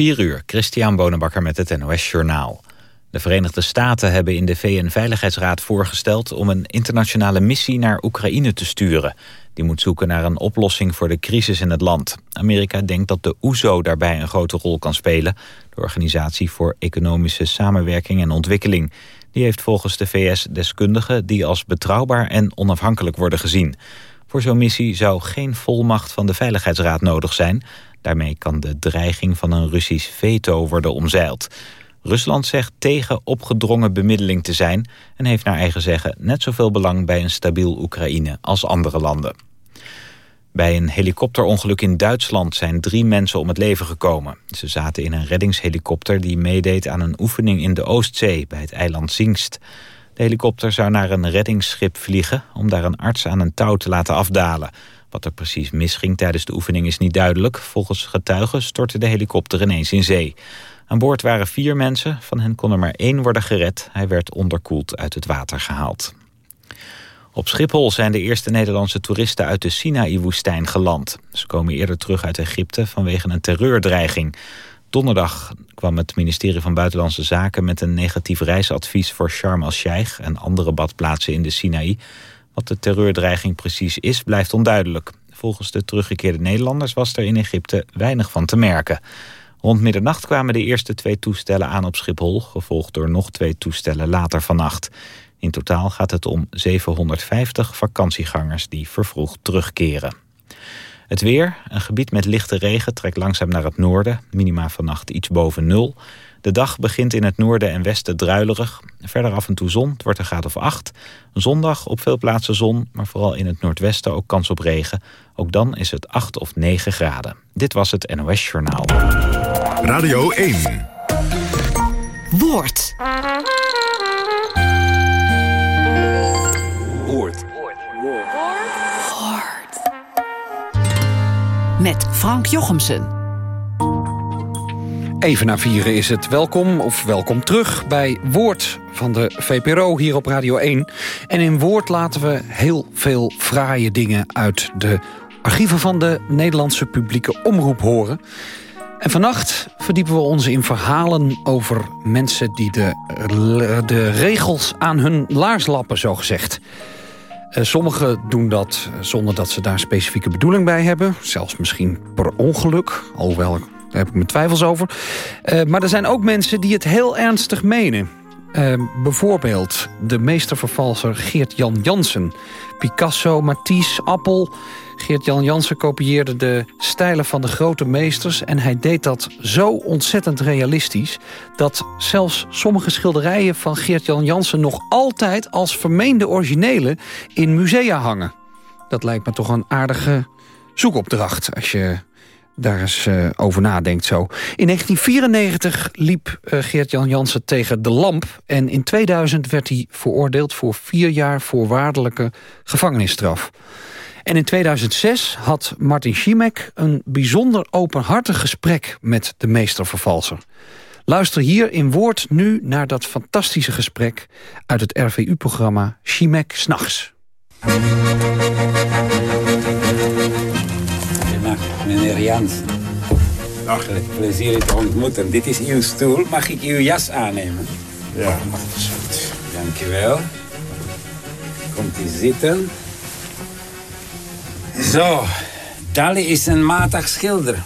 4 uur, Christian Bonenbakker met het NOS Journaal. De Verenigde Staten hebben in de VN-veiligheidsraad voorgesteld... om een internationale missie naar Oekraïne te sturen. Die moet zoeken naar een oplossing voor de crisis in het land. Amerika denkt dat de OESO daarbij een grote rol kan spelen... de Organisatie voor Economische Samenwerking en Ontwikkeling. Die heeft volgens de VS deskundigen die als betrouwbaar en onafhankelijk worden gezien. Voor zo'n missie zou geen volmacht van de Veiligheidsraad nodig zijn... Daarmee kan de dreiging van een Russisch veto worden omzeild. Rusland zegt tegen opgedrongen bemiddeling te zijn... en heeft naar eigen zeggen net zoveel belang bij een stabiel Oekraïne als andere landen. Bij een helikopterongeluk in Duitsland zijn drie mensen om het leven gekomen. Ze zaten in een reddingshelikopter die meedeed aan een oefening in de Oostzee... bij het eiland Zingst. De helikopter zou naar een reddingsschip vliegen... om daar een arts aan een touw te laten afdalen... Wat er precies misging tijdens de oefening is niet duidelijk. Volgens getuigen stortte de helikopter ineens in zee. Aan boord waren vier mensen, van hen kon er maar één worden gered. Hij werd onderkoeld uit het water gehaald. Op Schiphol zijn de eerste Nederlandse toeristen uit de Sinaï-woestijn geland. Ze komen eerder terug uit Egypte vanwege een terreurdreiging. Donderdag kwam het ministerie van Buitenlandse Zaken met een negatief reisadvies voor Sharm el-Sheikh en andere badplaatsen in de Sinaï. Wat de terreurdreiging precies is, blijft onduidelijk. Volgens de teruggekeerde Nederlanders was er in Egypte weinig van te merken. Rond middernacht kwamen de eerste twee toestellen aan op Schiphol... gevolgd door nog twee toestellen later vannacht. In totaal gaat het om 750 vakantiegangers die vervroegd terugkeren. Het weer, een gebied met lichte regen, trekt langzaam naar het noorden. Minima vannacht iets boven nul. De dag begint in het noorden en westen druilerig. Verder af en toe zon, het wordt een graad of 8. Zondag op veel plaatsen zon, maar vooral in het noordwesten ook kans op regen. Ook dan is het 8 of 9 graden. Dit was het NOS Journaal. Radio 1. Woord. Woord. Woord. Met Frank Jochemsen. Even na vieren is het welkom, of welkom terug... bij Woord van de VPRO hier op Radio 1. En in Woord laten we heel veel fraaie dingen... uit de archieven van de Nederlandse publieke omroep horen. En vannacht verdiepen we ons in verhalen over mensen... die de, de regels aan hun laars lappen, zogezegd. Eh, sommigen doen dat zonder dat ze daar specifieke bedoeling bij hebben. Zelfs misschien per ongeluk, alhoewel daar heb ik mijn twijfels over. Uh, maar er zijn ook mensen die het heel ernstig menen. Uh, bijvoorbeeld de meestervervalser Geert-Jan Jansen. Picasso, Matisse, Appel. Geert-Jan Jansen kopieerde de stijlen van de grote meesters... en hij deed dat zo ontzettend realistisch... dat zelfs sommige schilderijen van Geert-Jan Jansen... nog altijd als vermeende originele in musea hangen. Dat lijkt me toch een aardige zoekopdracht... als je daar eens uh, over nadenkt zo. In 1994 liep uh, Geert-Jan Jansen tegen de lamp... en in 2000 werd hij veroordeeld voor vier jaar voorwaardelijke gevangenisstraf. En in 2006 had Martin Schimek een bijzonder openhartig gesprek... met de meestervervalser. Luister hier in woord nu naar dat fantastische gesprek... uit het RVU-programma Schimek S'nachts. Meneer Jans. Dag. Plezier te ontmoeten. Dit is uw stoel. Mag ik uw jas aannemen? Ja, is goed. Dankjewel. Komt u zitten. Zo, Dali is een matig schilder.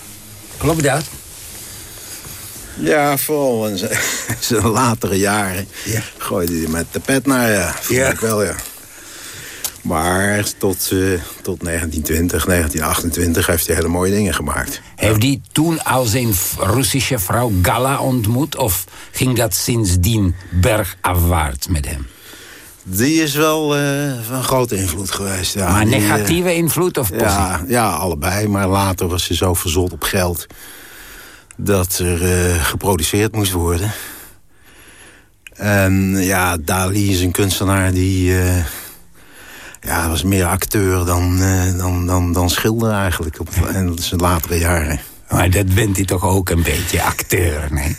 Klopt dat? Ja, vooral in zijn latere jaren ja. gooide hij met de pet naar, ja. Vond ja. ik wel, ja. Maar tot, uh, tot 1920, 1928 heeft hij hele mooie dingen gemaakt. Heeft hij toen al zijn Russische vrouw Gala ontmoet? Of ging dat sindsdien bergafwaarts met hem? Die is wel uh, van grote invloed geweest. Ja. Maar negatieve die, uh, invloed of positieve? Ja, ja, allebei. Maar later was ze zo verzot op geld... dat er geproduceerd moest worden. En ja, Dali is een kunstenaar die ja, was meer acteur dan, uh, dan, dan, dan schilder eigenlijk. Op, in latere jaren. Maar dat bent hij toch ook een beetje acteur, nee?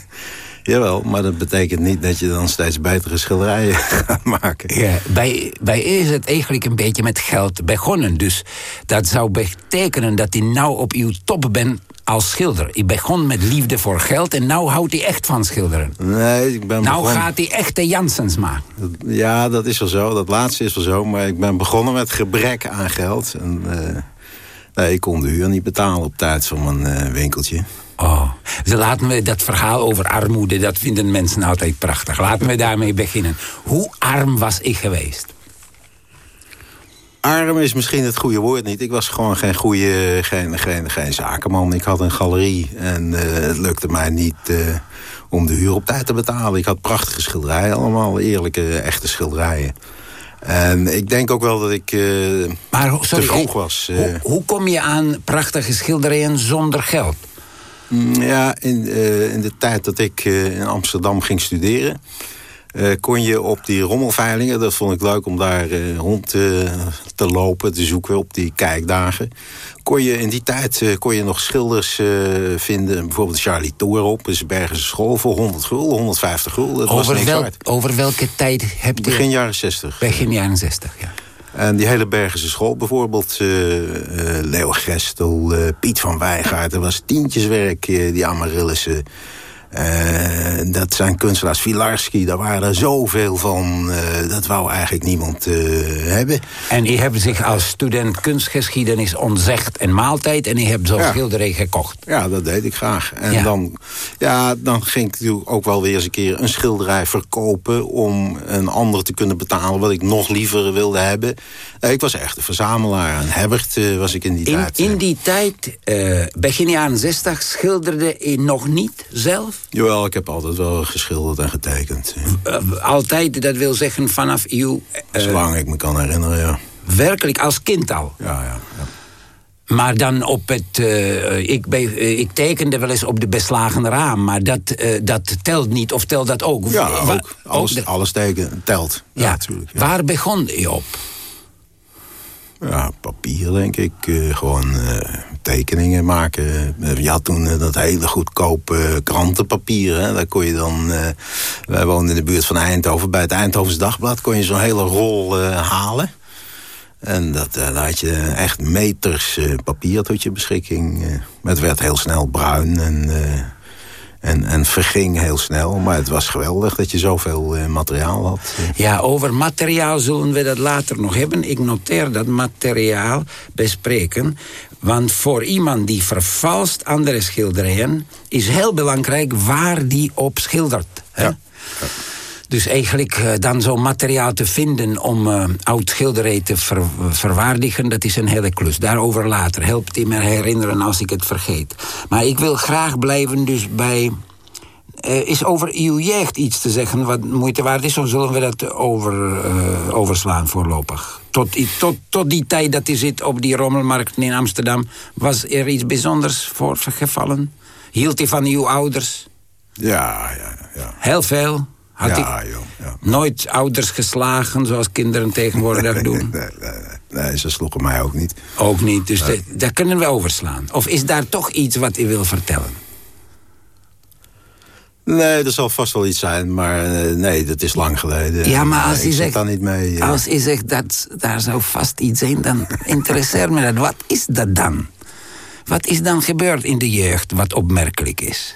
Jawel, maar dat betekent niet dat je dan steeds betere schilderijen gaat maken. Ja, bij, bij is het eigenlijk een beetje met geld begonnen. Dus dat zou betekenen dat hij nou op uw top bent als schilder. Je begon met liefde voor geld en nou houdt hij echt van schilderen. Nee, ik ben Nou gaat hij echt de Janssens maken. Ja, dat is wel zo. Dat laatste is wel zo. Maar ik ben begonnen met gebrek aan geld. En, eh, nee, ik kon de huur niet betalen op tijd van mijn eh, winkeltje. Oh, dus laten we dat verhaal over armoede, dat vinden mensen altijd prachtig. Laten we daarmee beginnen. Hoe arm was ik geweest? Arm is misschien het goede woord niet. Ik was gewoon geen goede, geen, geen, geen zakenman. Ik had een galerie en eh, het lukte mij niet eh, om de huur op tijd te betalen. Ik had prachtige schilderijen allemaal, eerlijke, echte schilderijen. En ik denk ook wel dat ik eh, Maar sorry, te vroeg was. Hoe, hoe kom je aan prachtige schilderijen zonder geld? Mm, Ja, in, eh, in de tijd dat ik eh, in Amsterdam ging studeren... eh, kon je op die rommelveilingen, dat vond ik leuk om daar rond te, te lopen... te zoeken op die kijkdagen. Kon je in die tijd kon je nog schilders vinden. Bijvoorbeeld Charlie Toerop, dus Bergense School... voor 100 gulden, 150 gulden. Dat was Over, niks wel, waard. over welke tijd heb je... Begin jaren 60. Begin jaren 60, ja. En die hele Bergense school bijvoorbeeld, eh, eh, Leo Gestel, eh, Piet van Wijgaard... dat was tientjeswerk, die Amaryllissen. Eh, dat zijn kunstenaars, Filarski, daar waren er zoveel van. eh, dat wou eigenlijk niemand eh, hebben. En je hebt zich als student kunstgeschiedenis ontzegd en maaltijd... en je hebt zo'n Ja. schilderij gekocht. Ja, dat deed ik graag. En Ja. Dan, ja, dan ging ik natuurlijk ook wel weer eens een keer een schilderij verkopen... om een ander te kunnen betalen wat ik nog liever wilde hebben. Ik was echt een verzamelaar. Een Hebbert was ik in die In, tijd. in die tijd, eh, begin jaren 60, schilderde je nog niet zelf? Jawel, ik heb altijd wel geschilderd en getekend. Eh, altijd, dat wil zeggen vanaf uw... eh, Zolang ik me kan herinneren, ja. werkelijk als kind al. Ja, ja, ja. Maar dan op het... eh, ik, eh, ik tekende wel eens op de beslagen raam, maar dat, dat telt niet. Of telt dat ook? Ja, ook. Alles, alles teken telt. Ja, natuurlijk. Ja. Waar begon je op? Ja, papier, denk ik. Eh, gewoon eh, tekeningen maken. Eh, je had toen dat hele goedkope krantenpapier. Hè. Daar kon je dan... wij woonden in de buurt van Eindhoven. Bij het Eindhovens Dagblad kon je zo'n hele rol halen. En dat, daar had je echt meters papier tot je beschikking. het werd heel snel bruin en, en, en verging heel snel. Maar het was geweldig dat je zoveel eh, materiaal had. Ja, over materiaal zullen we dat later nog hebben. Ik noteer dat materiaal bespreken. Want voor iemand die vervalst andere schilderijen... is heel belangrijk waar die op schildert. Hè? Ja. Dus eigenlijk eh, dan zo'n materiaal te vinden om eh, oud schilderij te ver- verwaardigen... dat is een hele klus. Daarover later. Helpt hij me herinneren als ik het vergeet. Maar ik wil graag blijven dus bij... Eh, is over uw jeugd iets te zeggen wat moeite waard is... of zullen we dat over, overslaan voorlopig? Tot, tot, tot die tijd dat u zit op die rommelmarkt in Amsterdam... was er iets bijzonders voor gevallen? Hield hij van uw ouders? Ja, ja, ja. Heel veel? Had ja, joh. Ja. nooit ouders geslagen zoals kinderen tegenwoordig doen? Nee, nee, nee, ze sloegen mij ook niet. Ook niet, dus dat, dat kunnen we overslaan. Of is daar toch iets wat u wil vertellen? Nee, er zal vast wel iets zijn, maar eh, nee, dat is lang geleden. Ja, maar als u zegt, daar niet mee. eh. als u zegt dat daar zou vast iets zijn, dan interesseert me dat. Wat is dat dan? Wat is dan gebeurd in de jeugd wat opmerkelijk is?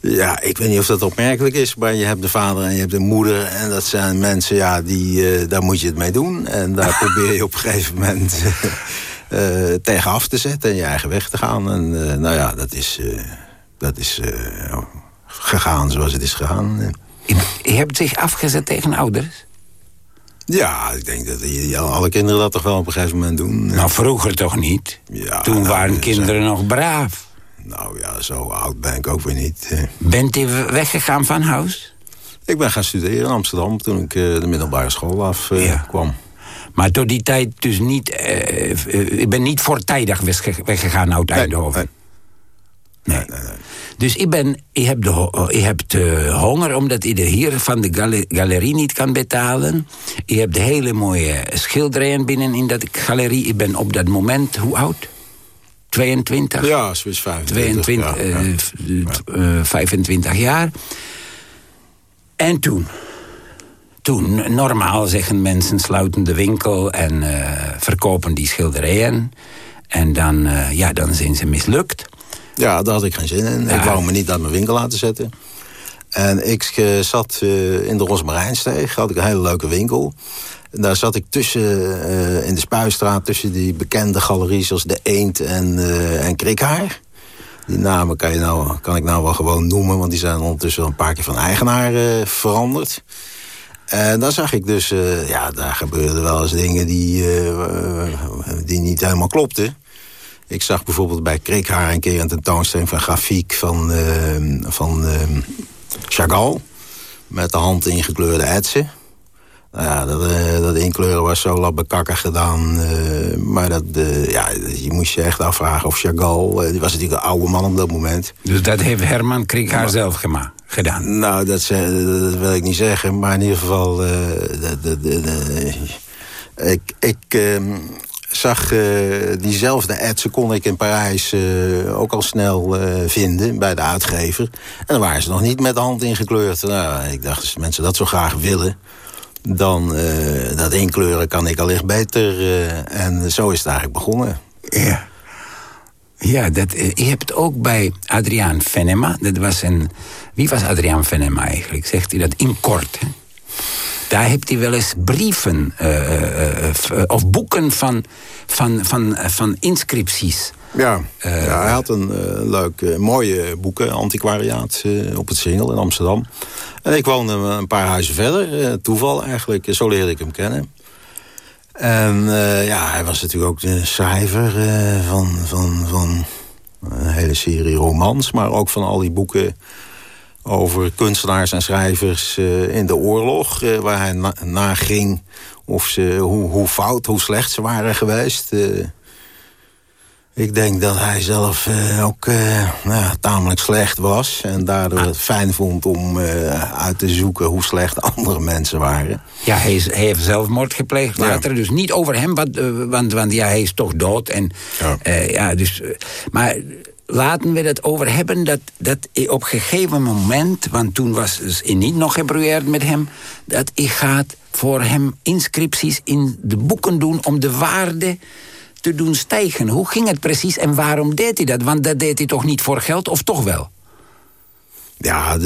Ja, ik weet niet of dat opmerkelijk is, maar je hebt de vader en je hebt de moeder. En dat zijn mensen, ja, die, eh, daar moet je het mee doen. En daar probeer je op een gegeven moment eh, tegen af te zetten en je eigen weg te gaan. En nou ja, dat is, dat is eh, gegaan zoals het is gegaan. U hebt zich afgezet tegen ouders? Ja, ik denk dat alle kinderen dat toch wel op een gegeven moment doen. Nou, vroeger toch niet? Ja, Toen nou, waren kinderen nog braaf. Nou ja, zo oud ben ik ook weer niet. eh. Bent u weggegaan van huis? Ik ben gaan studeren in Amsterdam toen ik eh, de middelbare school afkwam. Ja. kwam. Maar tot die tijd dus niet... eh, eh, ik ben niet voortijdig wegge- weggegaan uit Eindhoven. nee. Nee, nee, nee. Dus ik ben, je hebt, de, je hebt eh, honger omdat je de hier van de gale- galerie niet kan betalen. Je hebt hele mooie schilderijen binnen in dat galerie. Ik ben op dat moment, hoe oud? 22? Ja, zoiets 25. 22, ja, 25 jaar. En toen... Toen, normaal zeggen mensen, sluiten de winkel en verkopen die schilderijen. En dan, ja, dan zijn ze mislukt. Ja, daar had ik geen zin in. Ik wou me niet uit mijn winkel laten zetten. En ik uh, zat in de Rosmarijnsteeg, had ik een hele leuke winkel. Daar zat ik tussen, uh, in de Spuistraat, tussen die bekende galeries zoals De Eend en, en Krikhaar. Die namen kan, je nou, kan ik nou wel gewoon noemen, want die zijn ondertussen al een paar keer van eigenaar veranderd. En daar zag ik dus, ja, daar gebeurden wel eens dingen die, die niet helemaal klopten. Ik zag bijvoorbeeld bij Krikhaar een keer een tentoonstelling van grafiek van, van Chagall. Met de hand ingekleurde etsen. Nou ja, dat, uh, dat inkleuren was zo labbekakker gedaan. Uh, maar dat, uh, ja, je moest je echt afvragen of Chagall... die was natuurlijk een oude man op dat moment. Dus dat heeft Herman Kriek haar zelf gemaakt, gedaan? Nou, dat, dat, wil ik niet zeggen. Maar in ieder geval... ik, ik, ehm, zag diezelfde etsen kon ik in Parijs ook al snel vinden bij de uitgever. En dan waren ze nog niet met de hand ingekleurd. Nou, ik dacht, als mensen dat zo graag willen... dan dat inkleuren kan ik allicht beter. en zo is het eigenlijk begonnen. Ja. Ja, dat, je hebt ook bij Adriaan Venema. Dat was een, wie was Adriaan Venema eigenlijk? Zegt hij dat in kort? Daar heeft hij wel eens brieven uh, uh, of boeken van, van, van, van inscripties. Ja, ja hij had een leuk, mooie boeken, antiquariaat op het Singel in Amsterdam. En ik woonde een paar huizen verder, toeval eigenlijk, zo leerde ik hem kennen. En ja, hij was natuurlijk ook de schrijver van, van, van een hele serie romans... maar ook van al die boeken over kunstenaars en schrijvers uh, in de oorlog. Uh, waar hij na naging of ze, hoe, hoe, fout, hoe slecht ze waren geweest. Uh, ik denk dat hij zelf ook nou, tamelijk slecht was. En daardoor het fijn vond om uit te zoeken hoe slecht andere mensen waren. Ja, hij, is, hij heeft zelfmoord gepleegd later. Dus niet over hem, want, want, want ja, hij is toch dood. En, ja. ja dus, maar laten we het over hebben dat, dat op een gegeven moment... want toen was het niet nog gebruierd met hem... dat ik gaat voor hem inscripties in de boeken doen... om de waarde te doen stijgen. Hoe ging het precies en waarom deed hij dat? Want dat deed hij toch niet voor geld, of toch wel? Ja,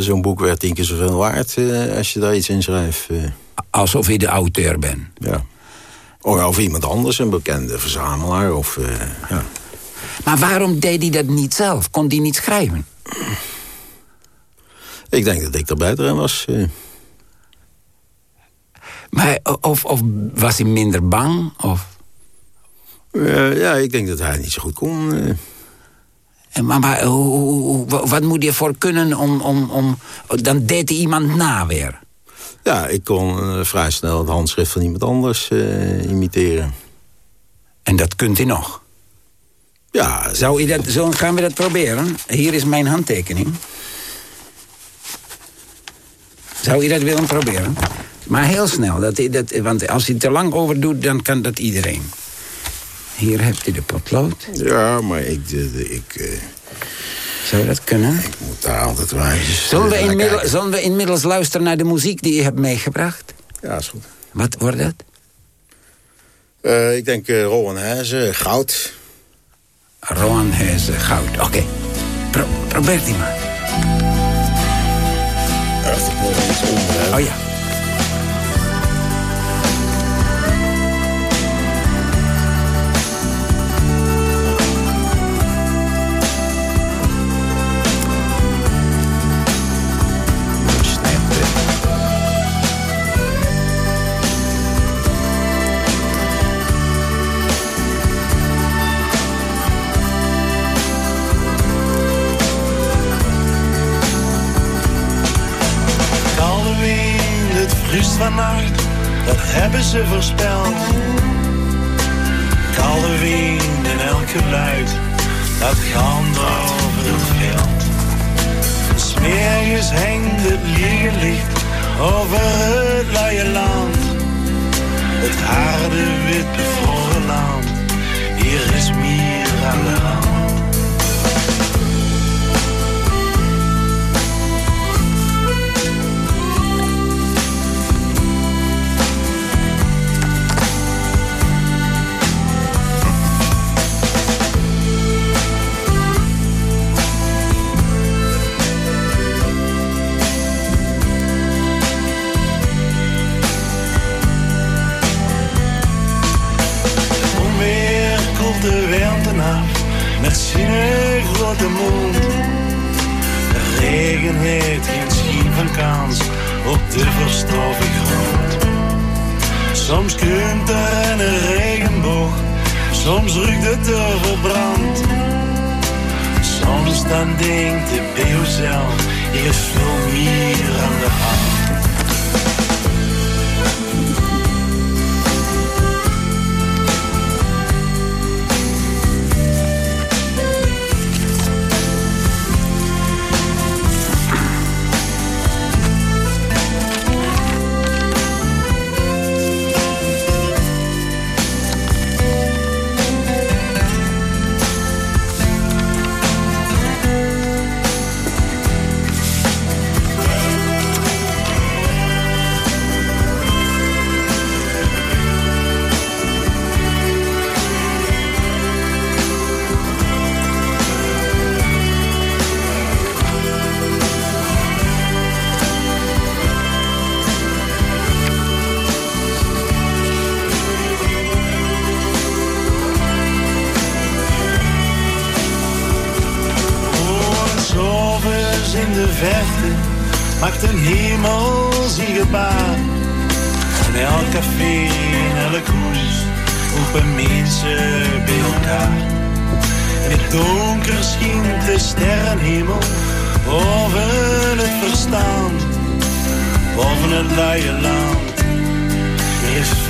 zo'n boek werd tien keer zoveel waard uh, als je daar iets in schrijft. Uh. Alsof je de auteur bent? Ja. Of, of iemand anders, een bekende verzamelaar. Of, uh, ja. Maar waarom deed hij dat niet zelf? Kon hij niet schrijven? Ik denk dat ik er beter in was. Uh. Maar of, of was hij minder bang? Of? Uh, ja, ik denk dat hij niet zo goed kon. Uh. En, maar, maar hoe, wat moet je voor kunnen om, om, om... Dan deed hij iemand na weer. Ja, ik kon vrij snel het handschrift van iemand anders imiteren. En dat kunt hij nog? Ja. Zou dat, zo gaan we dat proberen? Hier is mijn handtekening. Zou je dat willen proberen? Maar heel snel, dat, dat, want als je het te lang over doet, dan kan dat iedereen. Hier hebt u de potlood. Ja, maar ik... ik uh, Zou dat kunnen? Ik moet daar altijd wijzen. Zullen, we inmiddels, zullen we inmiddels luisteren naar de muziek die je hebt meegebracht? Ja, is goed. Wat wordt dat? Uh, ik denk uh, Rowan Hezen, Goud. Roan has goud. Oké, okay. Pro probeer die maar. Oh ja. Hebben ze voorspeld. Koude wind en elk geluid, dat gaat over het veld. Smergens hangt het licht over het luie land. Het harde witte bevroren land, hier is meer aan de hand. Met zijn grote mond. De regen heeft geen schijn van kans op de verstoffen grond. Soms kunt er een regenboog, soms ruikt het er verbrand. Soms dan denkt je bij jezelf, hier is veel meer aan de hand.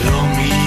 Er is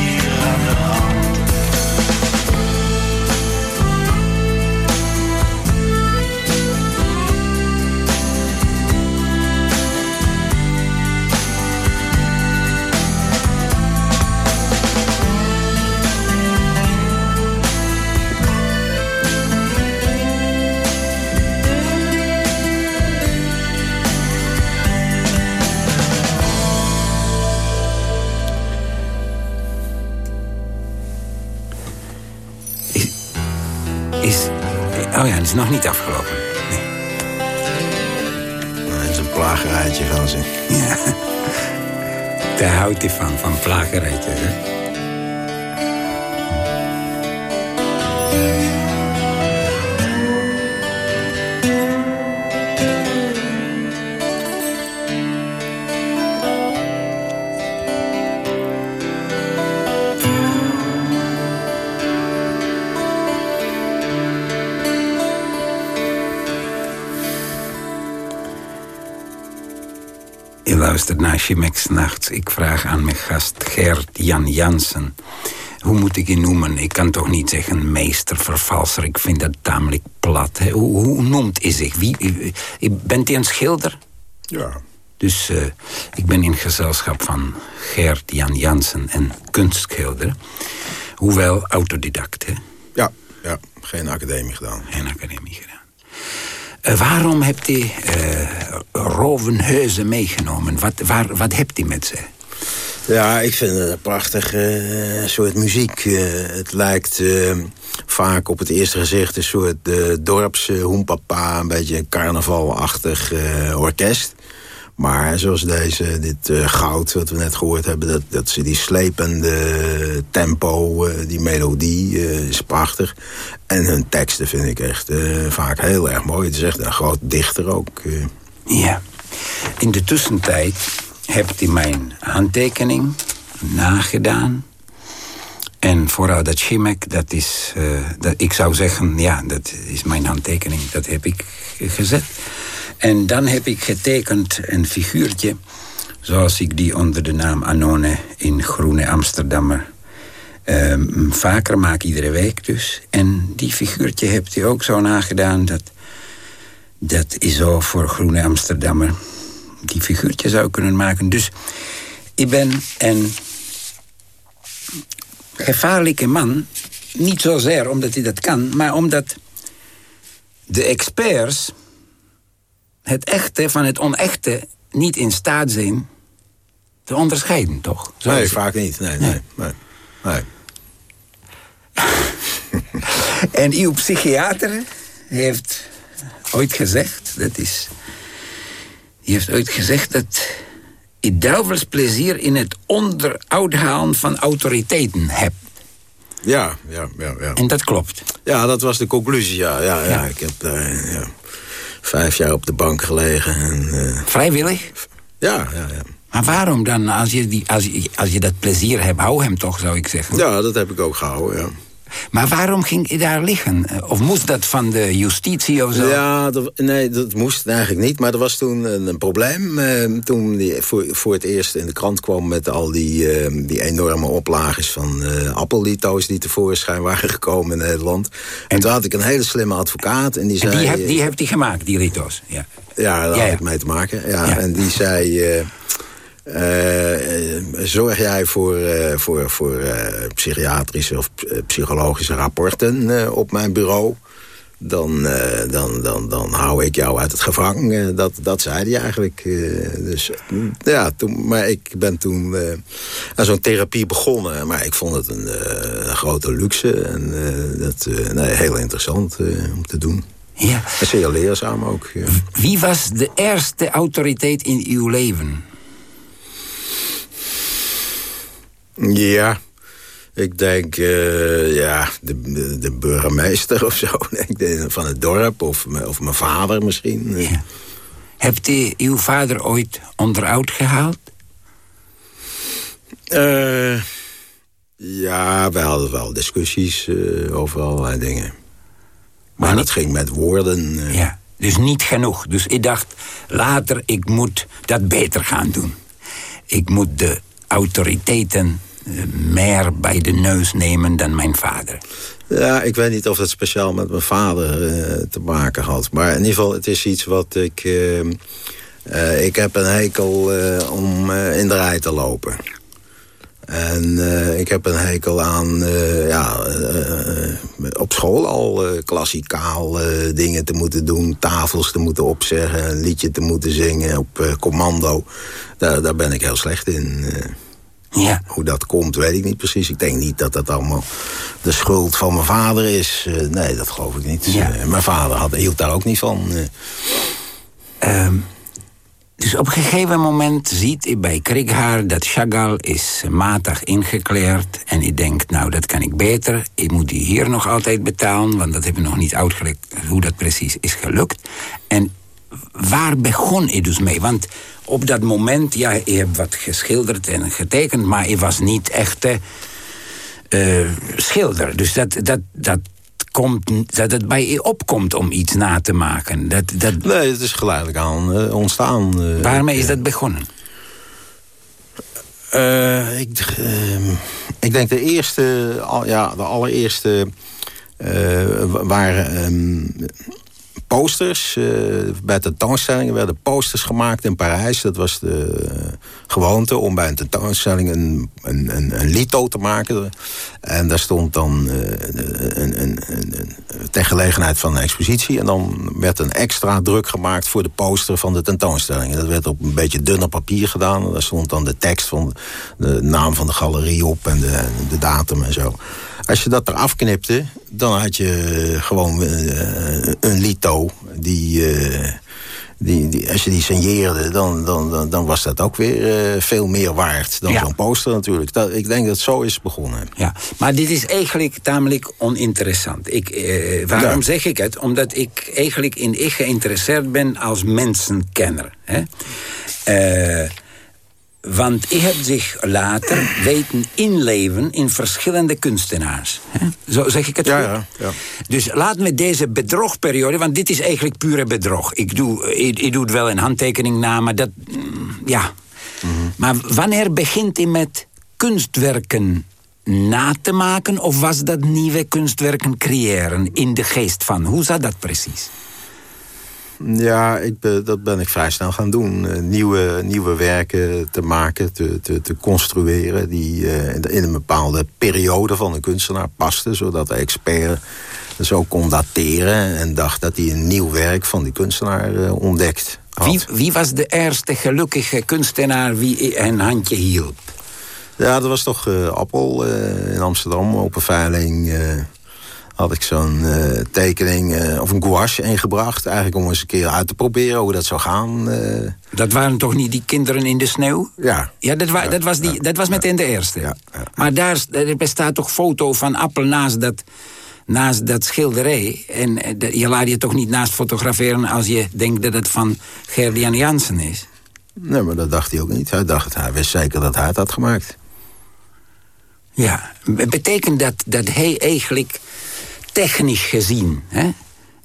nog niet afgelopen. Nee. Dat is een plagerijtje van ze. Ja. Daar houdt hij van, van plagerijtjes. Hè? Luistert naar Chimex Nachts. Ik vraag aan mijn gast Gert Jan Jansen. Hoe moet ik je noemen? Ik kan toch niet zeggen meester, vervalser. Ik vind dat tamelijk plat. Hè? Hoe, hoe noemt hij zich? Wie, u- u- bent hij een schilder? Ja. Dus eh, ik ben in gezelschap van Gert Jan Jansen en kunstschilder. Hoewel autodidact, hè? Ja, ja, geen academie gedaan. Geen academie gedaan. Eh, waarom hebt u eh Rovenhuizen meegenomen? Wat, waar, wat hebt u met ze? Ja, ik vind het een prachtig eh, soort muziek. Het lijkt vaak op het eerste gezicht een soort dorps hoempapa, een beetje carnavalachtig orkest. Maar zoals deze, dit eh, goud wat we net gehoord hebben... dat, dat ze die slepende tempo, eh, die melodie eh, is prachtig. En hun teksten vind ik echt vaak heel erg mooi. Het is echt een groot dichter ook. Ja. In de tussentijd hebt u mijn handtekening nagedaan. En vooral dat Schimek, dat is... dat, ik zou zeggen, ja, dat is mijn handtekening. Dat heb ik gezet. En dan heb ik getekend een figuurtje... zoals ik die onder de naam Anone in Groene Amsterdammer... ehm, vaker maak, iedere week dus. En die figuurtje hebt u ook zo nagedaan... dat dat is zo voor Groene Amsterdammer die figuurtje zou kunnen maken. Dus ik ben een gevaarlijke man niet zozeer omdat hij dat kan, maar omdat de experts het echte van het onechte niet in staat zijn te onderscheiden, toch? Zo nee, vaak niet. Nee, nee, nee. nee. en uw psychiater heeft ooit gezegd, dat is... Die heeft ooit gezegd dat je duivels plezier in het onderuithalen van autoriteiten hebt. Ja, ja, ja, ja. En dat klopt. Ja, dat was de conclusie, ja. ja, ja. Ik heb daar ja, vijf jaar op de bank gelegen. En, uh... Vrijwillig? Ja, ja, ja. Maar waarom dan, als je, die, als, je, als je dat plezier hebt, hou hem toch, zou ik zeggen? Ja, dat heb ik ook gehouden, ja. Maar waarom ging je daar liggen? Of moest dat van de justitie of zo? Ja, dat, nee, dat moest eigenlijk niet. Maar er was toen een, een probleem. Eh, toen die voor, voor het eerst in de krant kwam met al die, eh, die enorme oplages van uh, appellito's... die tevoorschijn waren gekomen in Nederland. En, toen had ik een hele slimme advocaat. En die, zei, die, heb, die heeft die gemaakt, die lito's? Ja, ja daar had ik mee te maken. Ja, En die zei... Uh, zorg jij voor, uh, voor, voor uh, psychiatrische of psychologische rapporten op mijn bureau... Dan, dan, dan, dan hou ik jou uit het gevangen. dat, dat zei hij eigenlijk. dus, ja, toen, maar ik ben toen aan zo'n therapie begonnen. Maar ik vond het een grote luxe. En dat, nee, heel interessant om te doen. Ja. En zeer leerzaam ook. Ja. Wie was de eerste autoriteit in uw leven? Ja, ik denk, uh, ja, de, de, burgemeester of zo. Denk van het dorp of, of mijn vader misschien. Ja. Hebt u uw vader ooit onderuit gehaald? Uh, ja, we hadden wel discussies uh, over allerlei dingen. Maar, maar het ging met woorden. Ja, dus niet genoeg. Dus ik dacht, later, ik moet dat beter gaan doen. Ik moet de autoriteiten eh, meer bij de neus nemen dan mijn vader. Ja, ik weet niet of het speciaal met mijn vader uh, te maken had. Maar in ieder geval, het is iets wat ik... Uh, ik heb een hekel om in de rij te lopen. En ik heb een hekel aan ja, op school al klassikaal dingen te moeten doen. Tafels te moeten opzeggen, een liedje te moeten zingen op commando. Daar, daar ben ik heel slecht in. Ja. Hoe dat komt, weet ik niet precies. Ik denk niet dat dat allemaal de schuld van mijn vader is. Uh, nee, dat geloof ik niet. Ja. Uh, mijn vader had, hield daar ook niet van. Uh. dus op een gegeven moment ziet ik bij Krighaar dat Chagall is matig ingekleerd. En ik denk, nou, dat kan ik beter. Ik moet die hier nog altijd betalen, want dat heb ik nog niet uitgelegd hoe dat precies is gelukt. En waar begon ik dus mee? Want op dat moment, ja, je hebt wat geschilderd en getekend... maar je was niet echt uh, schilder. Dus dat, dat, dat komt, dat het bij je opkomt om iets na te maken. Dat, dat... Nee, het is geleidelijk aan uh, ontstaan. Uh, Waarmee is dat begonnen? ik, ik denk de eerste, ja, de allereerste waren... Um, posters. Uh, bij tentoonstellingen werden posters gemaakt in Parijs. Dat was de gewoonte om bij een tentoonstelling een, een, een, lito te maken. En daar stond dan uh, een, een, gelegenheid van een expositie. En dan werd een extra druk gemaakt voor de poster van de tentoonstelling. Dat werd op een beetje dunner papier gedaan. Daar stond dan de tekst van de naam van de galerie op en de, de datum en zo. Als je dat eraf knipte, dan had je gewoon uh, een lito die... Uh, die, die, als je die signeerde, dan, dan, dan, dan was dat ook weer uh, veel meer waard dan zo'n poster natuurlijk. Dat, ik denk dat het zo is begonnen. Ja, maar dit is eigenlijk tamelijk oninteressant. Ik, uh, waarom zeg ik het? Omdat ik eigenlijk in ik geïnteresseerd ben als mensenkenner. Hè? Uh, want ik heb zich later weten inleven in verschillende kunstenaars. Zo zeg ik het ja, ja, ja, Dus laat me deze bedrogperiode... want dit is eigenlijk pure bedrog. Ik doe, ik, doe het wel in handtekening na, maar dat... Mm, ja. Mhm. Maar wanneer begint hij met kunstwerken na te maken... of was dat nieuwe kunstwerken creëren in de geest van? Hoe zat dat precies? Ja, ik, dat ben ik vrij snel gaan doen. Uh, nieuwe, nieuwe werken te maken, te, te, te construeren... die uh, in een bepaalde periode van een kunstenaar pasten... zodat de expert zo kon dateren... en dacht dat hij een nieuw werk van die kunstenaar uh, ontdekt wie, wie, was de eerste gelukkige kunstenaar wie een handje hielp? Ja, dat was toch Appel in Amsterdam op een veiling had ik zo'n uh, tekening uh, of een gouache ingebracht. Eigenlijk om eens een keer uit te proberen hoe dat zou gaan. Uh. Dat waren toch niet die kinderen in de sneeuw? Ja. Ja, dat, wa ja, dat was, die, dat was meteen de eerste. Ja, Maar daar er bestaat toch foto van Appel naast dat, naast dat schilderij. En je laat je toch niet naast fotograferen als je denkt dat het van Gerdian Jansen is? Nee, maar dat dacht hij ook niet. Hij dacht, hij wist zeker dat hij het had gemaakt. Ja, betekent dat dat hij eigenlijk technisch gezien hè,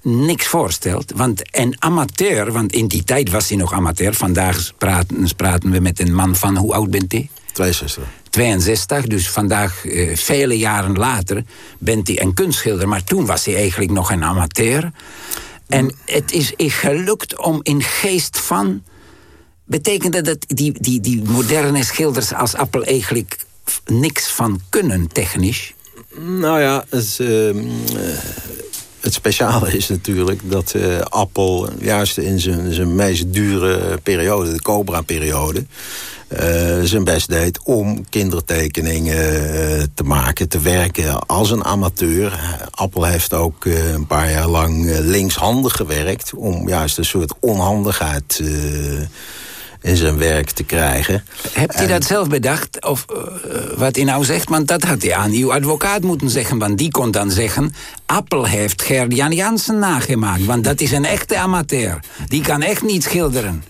niks voorstelt. Want een amateur, want in die tijd was hij nog amateur. Vandaag praten, praten we met een man van, hoe oud bent hij? 62. 62, dus vandaag, uh, vele jaren later, bent hij een kunstschilder. Maar toen was hij eigenlijk nog een amateur. En het is gelukt om in geest van... Betekent dat die, die, die moderne schilders als Appel eigenlijk niks van kunnen, technisch? Nou ja, het, uh, het speciale is natuurlijk dat uh, Appel juist in zijn, zijn meest dure periode, de Cobra-periode, uh, zijn best deed om kindertekeningen te maken, te werken als een amateur. Appel heeft ook een paar jaar lang linkshandig gewerkt om juist een soort onhandigheid in zijn werk te krijgen. Hebt u dat zelf bedacht, of uh, wat hij nou zegt? Want dat had hij aan uw advocaat moeten zeggen. Want die kon dan zeggen... Appel heeft Gerd-Jan Jansen nagemaakt. Want dat is een echte amateur. Die kan echt niet schilderen.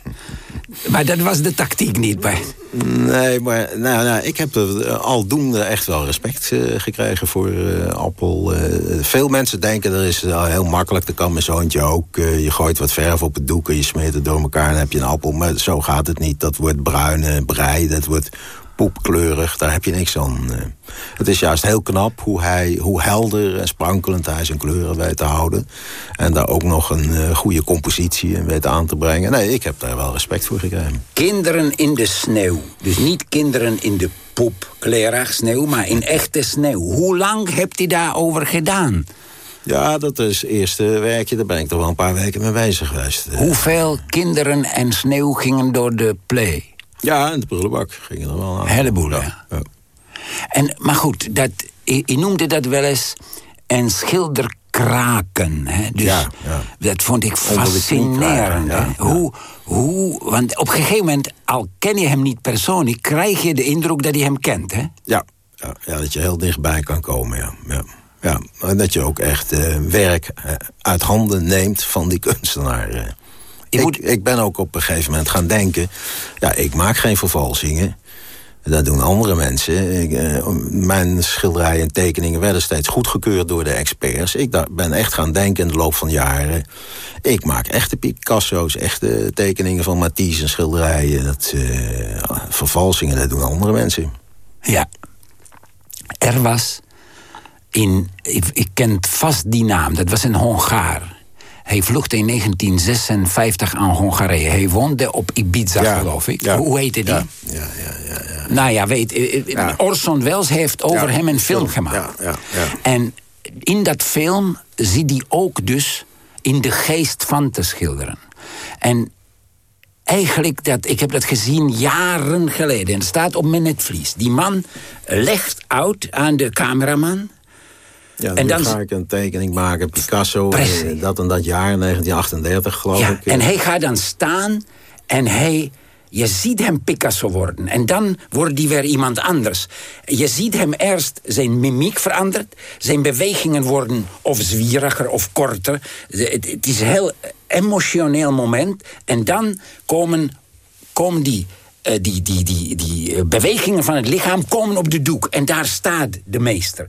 Maar dat was de tactiek niet bij. Nee, maar nou, nou, ik heb er aldoende echt wel respect uh, gekregen voor uh, Appel. Veel mensen denken dat is heel makkelijk. Dat kan mijn zoontje ook. je gooit wat verf op het doek en je smeert het door elkaar en heb je een appel. Maar zo gaat het niet. Dat wordt bruine brei. Dat wordt poepkleurig, daar heb je niks aan. Eh. Het is juist heel knap hoe, hij, hoe helder en sprankelend hij zijn kleuren weet te houden. En daar ook nog een uh, goede compositie in weet aan te brengen. Nee, ik heb daar wel respect voor gekregen. Kinderen in de sneeuw. Dus niet kinderen in de poep, sneeuw, maar in echte sneeuw. Hoe lang hebt u daarover gedaan? Ja, dat is het eerste werkje. Daar ben ik toch wel een paar weken mee bezig geweest. Hoeveel kinderen en sneeuw gingen door de play? Ja, in de prullenbak gingen er wel aan. Heleboel, ja. ja. En, maar goed, dat, je, noemde dat wel eens een schilderkraken. Hè? Dus ja, ja. dat vond ik fascinerend. Ja, hoe, hoe, want op een gegeven moment, al ken je hem niet persoonlijk... krijg je de indruk dat je hem kent, hè? Ja, ja, dat je heel dichtbij kan komen, ja. ja. Ja, en dat je ook echt uh, werk uh, uit handen neemt van die kunstenaar. Ik, moet... ik, ben ook op een gegeven moment gaan denken... ja, ik maak geen vervalsingen. Dat doen andere mensen. Ik, uh, mijn schilderijen en tekeningen werden steeds goedgekeurd door de experts. Ik ben echt gaan denken in de loop van jaren... ik maak echte Picasso's, echte tekeningen van Matisse en schilderijen. Dat, uh, vervalsingen, dat doen andere mensen. Ja. Er was in... Ik, ik ken vast die naam, dat was een Hongaar hij vluchtte in 1956 aan Hongarije. Hij woonde op Ibiza, geloof ik. Hoe heette die? Ja, ja, ja. ja, Nou ja, weet, eh, eh, Orson Welles heeft over hem een film gemaakt. Ja, ja, En in dat film ziet hij ook dus in de geest van te schilderen. En eigenlijk, dat, ik heb dat gezien jaren geleden. En het staat op mijn netvlies. Die man legt uit aan de cameraman ja, en dan ga ik een tekening maken, Picasso, eh, dat en dat jaar, 1938 geloof ja, ik. En hij gaat dan staan en hij... Je ziet hem Picasso worden. En dan wordt hij weer iemand anders. Je ziet hem eerst zijn mimiek veranderd. Zijn bewegingen worden of zwieriger of korter. Het, is een heel emotioneel moment. En dan komen, komen die die, die, die, die eh, bewegingen van het lichaam komen op de doek. En daar staat de meester.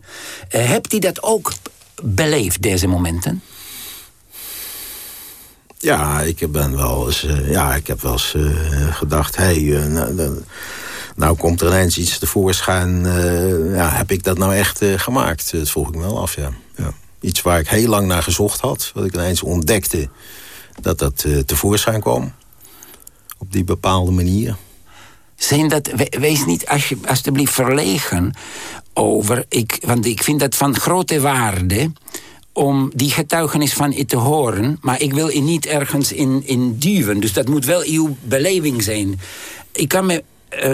Uh, hebt u dat ook beleefd, deze momenten? Ja, ik ben wel eens, ja, ik heb wel eens gedacht... hey, nou, nou, komt er ineens iets tevoorschijn. ja, heb ik dat nou echt gemaakt? Dat vroeg ik me wel af, ja. ja. Iets waar ik heel lang naar gezocht had. Wat ik ineens ontdekte dat dat tevoorschijn kwam. Op die bepaalde manier. Zijn dat, wees niet alsjeblieft verlegen over... Ik, want ik vind dat van grote waarde om die getuigenis van u te horen... maar ik wil u niet ergens in, in duwen. Dus dat moet wel uw beleving zijn. Ik kan me... Uh,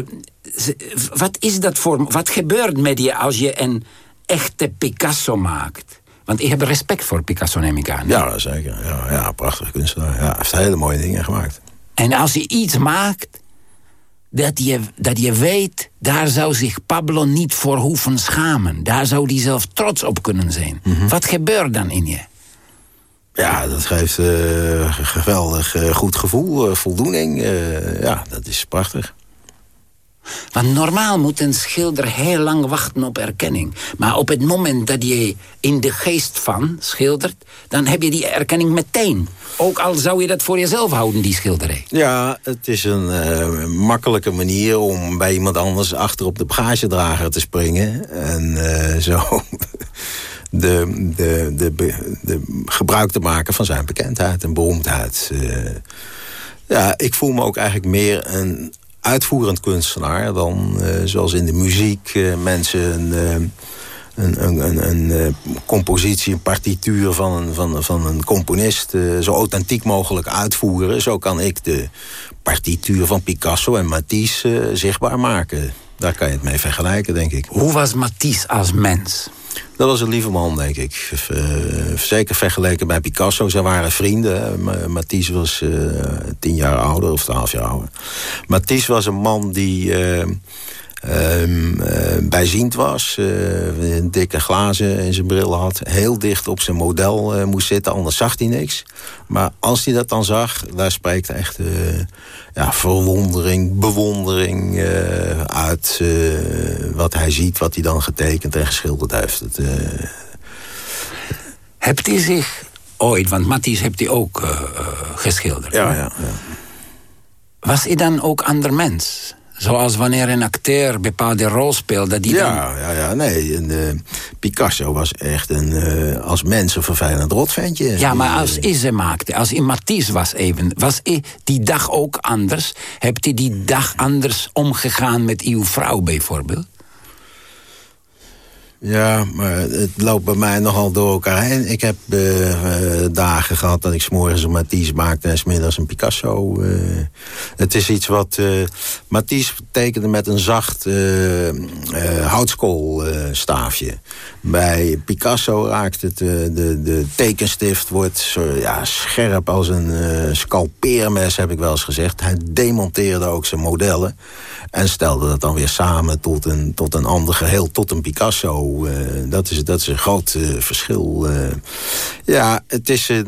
wat is dat voor... Wat gebeurt met je als je een echte Picasso maakt? Want ik heb respect voor Picasso, neem ik aan. Ja, zeker. Ja, ja prachtig kunstenaar. Ja, hij heeft hele mooie dingen gemaakt. En als hij iets maakt dat je, dat je weet, daar zou zich Pablo niet voor hoeven schamen. Daar zou hij zelf trots op kunnen zijn. Mhm. Wat gebeurt dan in je? Ja, dat geeft uh, een geweldig uh, goed gevoel, uh, voldoening. ja, dat is prachtig. Want normaal moet een schilder heel lang wachten op erkenning. Maar op het moment dat je in de geest van schildert... dan heb je die erkenning meteen. Ook al zou je dat voor jezelf houden, die schilderij. Ja, het is een uh, makkelijke manier om bij iemand anders... achter op de bagagedrager te springen. En uh, zo de, de, de, de, gebruik te maken van zijn bekendheid en beroemdheid. Uh, ja, ik voel me ook eigenlijk meer een uitvoerend kunstenaar... dan uh, zoals in de muziek uh, mensen uh, een, een, een, een compositie, een partituur van een, van, van een componist... zo authentiek mogelijk uitvoeren. Zo kan ik de partituur van Picasso en Matisse zichtbaar maken. Daar kan je het mee vergelijken, denk ik. Hoe was Matisse als mens? Dat was een lieve man, denk ik. Uh, zeker vergeleken bij Picasso. Ze waren vrienden. Matisse was uh, tien jaar ouder of twaalf jaar ouder. Matisse was een man die... Uh, Um, bijziend was. Uh, dikke glazen in zijn bril had. Heel dicht op zijn model uh, moest zitten, anders zag hij niks. Maar als hij dat dan zag, daar spreekt echt ja, verwondering, bewondering uit. wat hij ziet, wat hij dan getekend en geschilderd heeft. Het, hebt hij zich ooit, want Matisse hebt hij ook geschilderd. Ja, ja, ja. Was hij dan ook ander mens? Zoals wanneer een acteur bepaalde rol speelt. Dat die ja, ja, ja, nee. En, uh, Picasso was echt een, uh, als mens een vervelend rotventje. Ja, maar als hij ze maakte, als hij Matisse was even... was hij die dag ook anders? Hebt hij die dag anders omgegaan met uw vrouw bijvoorbeeld? Ja, maar het loopt bij mij nogal door elkaar heen. Ik heb uh, uh, dagen gehad dat ik s'morgens een Matisse maakte... en smiddags een Picasso. Uh, het is iets wat... Matisse tekende met een zacht houtskoolstaafje. Bij Picasso raakt het... de, de tekenstift wordt zo, ja, scherp als een scalpeermes, heb ik wel eens gezegd. Hij demonteerde ook zijn modellen... en stelde dat dan weer samen tot een, tot een ander geheel, tot een Picasso... Uh, dat, is, dat is een groot uh, verschil. Uh, ja, het is een,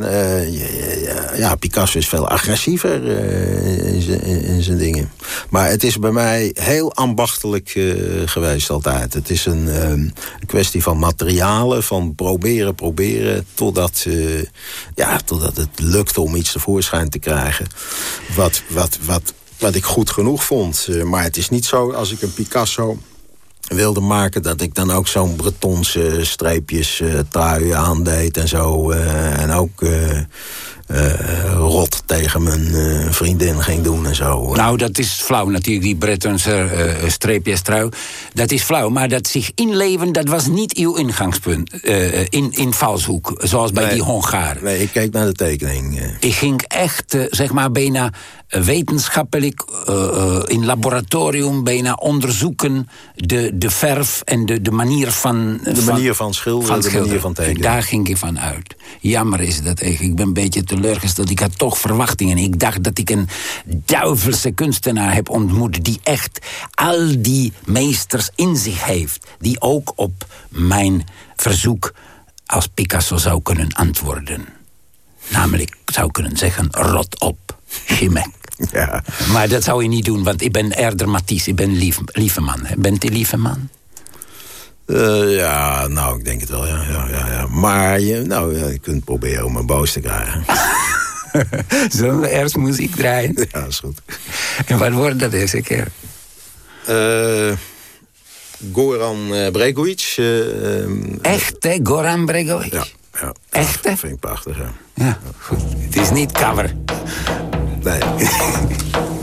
ja, ja, Picasso is veel agressiever in zijn dingen. Maar het is bij mij heel ambachtelijk geweest altijd. Het is een, een, kwestie van materialen, van proberen, proberen... totdat, ja, totdat het lukt om iets tevoorschijn te krijgen. Wat, wat, wat, wat ik goed genoeg vond. maar het is niet zo als ik een Picasso wilde maken... dat ik dan ook zo'n Bretonse streepjes uh, trui aandeed en zo. Uh, en ook uh, rot tegen mijn vriendin ging doen en zo. Nou, dat is flauw natuurlijk, die Bretonse streepjes trui. Dat is flauw, maar dat zich inleven... dat was niet uw ingangspunt in, in valshoek, zoals bij die Hongaren. Nee, ik keek naar de tekening. Ik ging echt, zeg maar, bijna wetenschappelijk uh, in laboratorium bijna onderzoeken de, de verf en de, de manier van... De manier van schilderen, de manier van tekenen. Daar ging ik van uit. Jammer is dat eigenlijk. Ik ben een beetje teleurgesteld. Ik had toch verwachtingen. Ik dacht dat ik een duivelse kunstenaar heb ontmoet... die echt al die meesters in zich heeft. Die ook op mijn verzoek als Picasso zou kunnen antwoorden. Namelijk zou kunnen zeggen, rot op, Chimek. Ja. Maar dat zou je niet doen, want ik ben eerder Matisse. Ik ben lief, lieve man. Bent u lieve man? Uh, ja, nou, ik denk het wel, ja. ja, ja, ja. Maar je, nou, ja, je kunt proberen om een boos te krijgen. Zullen we eerst muziek draaien? Ja, is goed. En wat wordt dat deze keer? Uh, Goran Bregovic. Uh, Echt, hè? Goran Bregovic? Ja. ja. Echt, hè? Dat vind ik prachtig, ja. Ja, goed. Het is niet cover. Nee.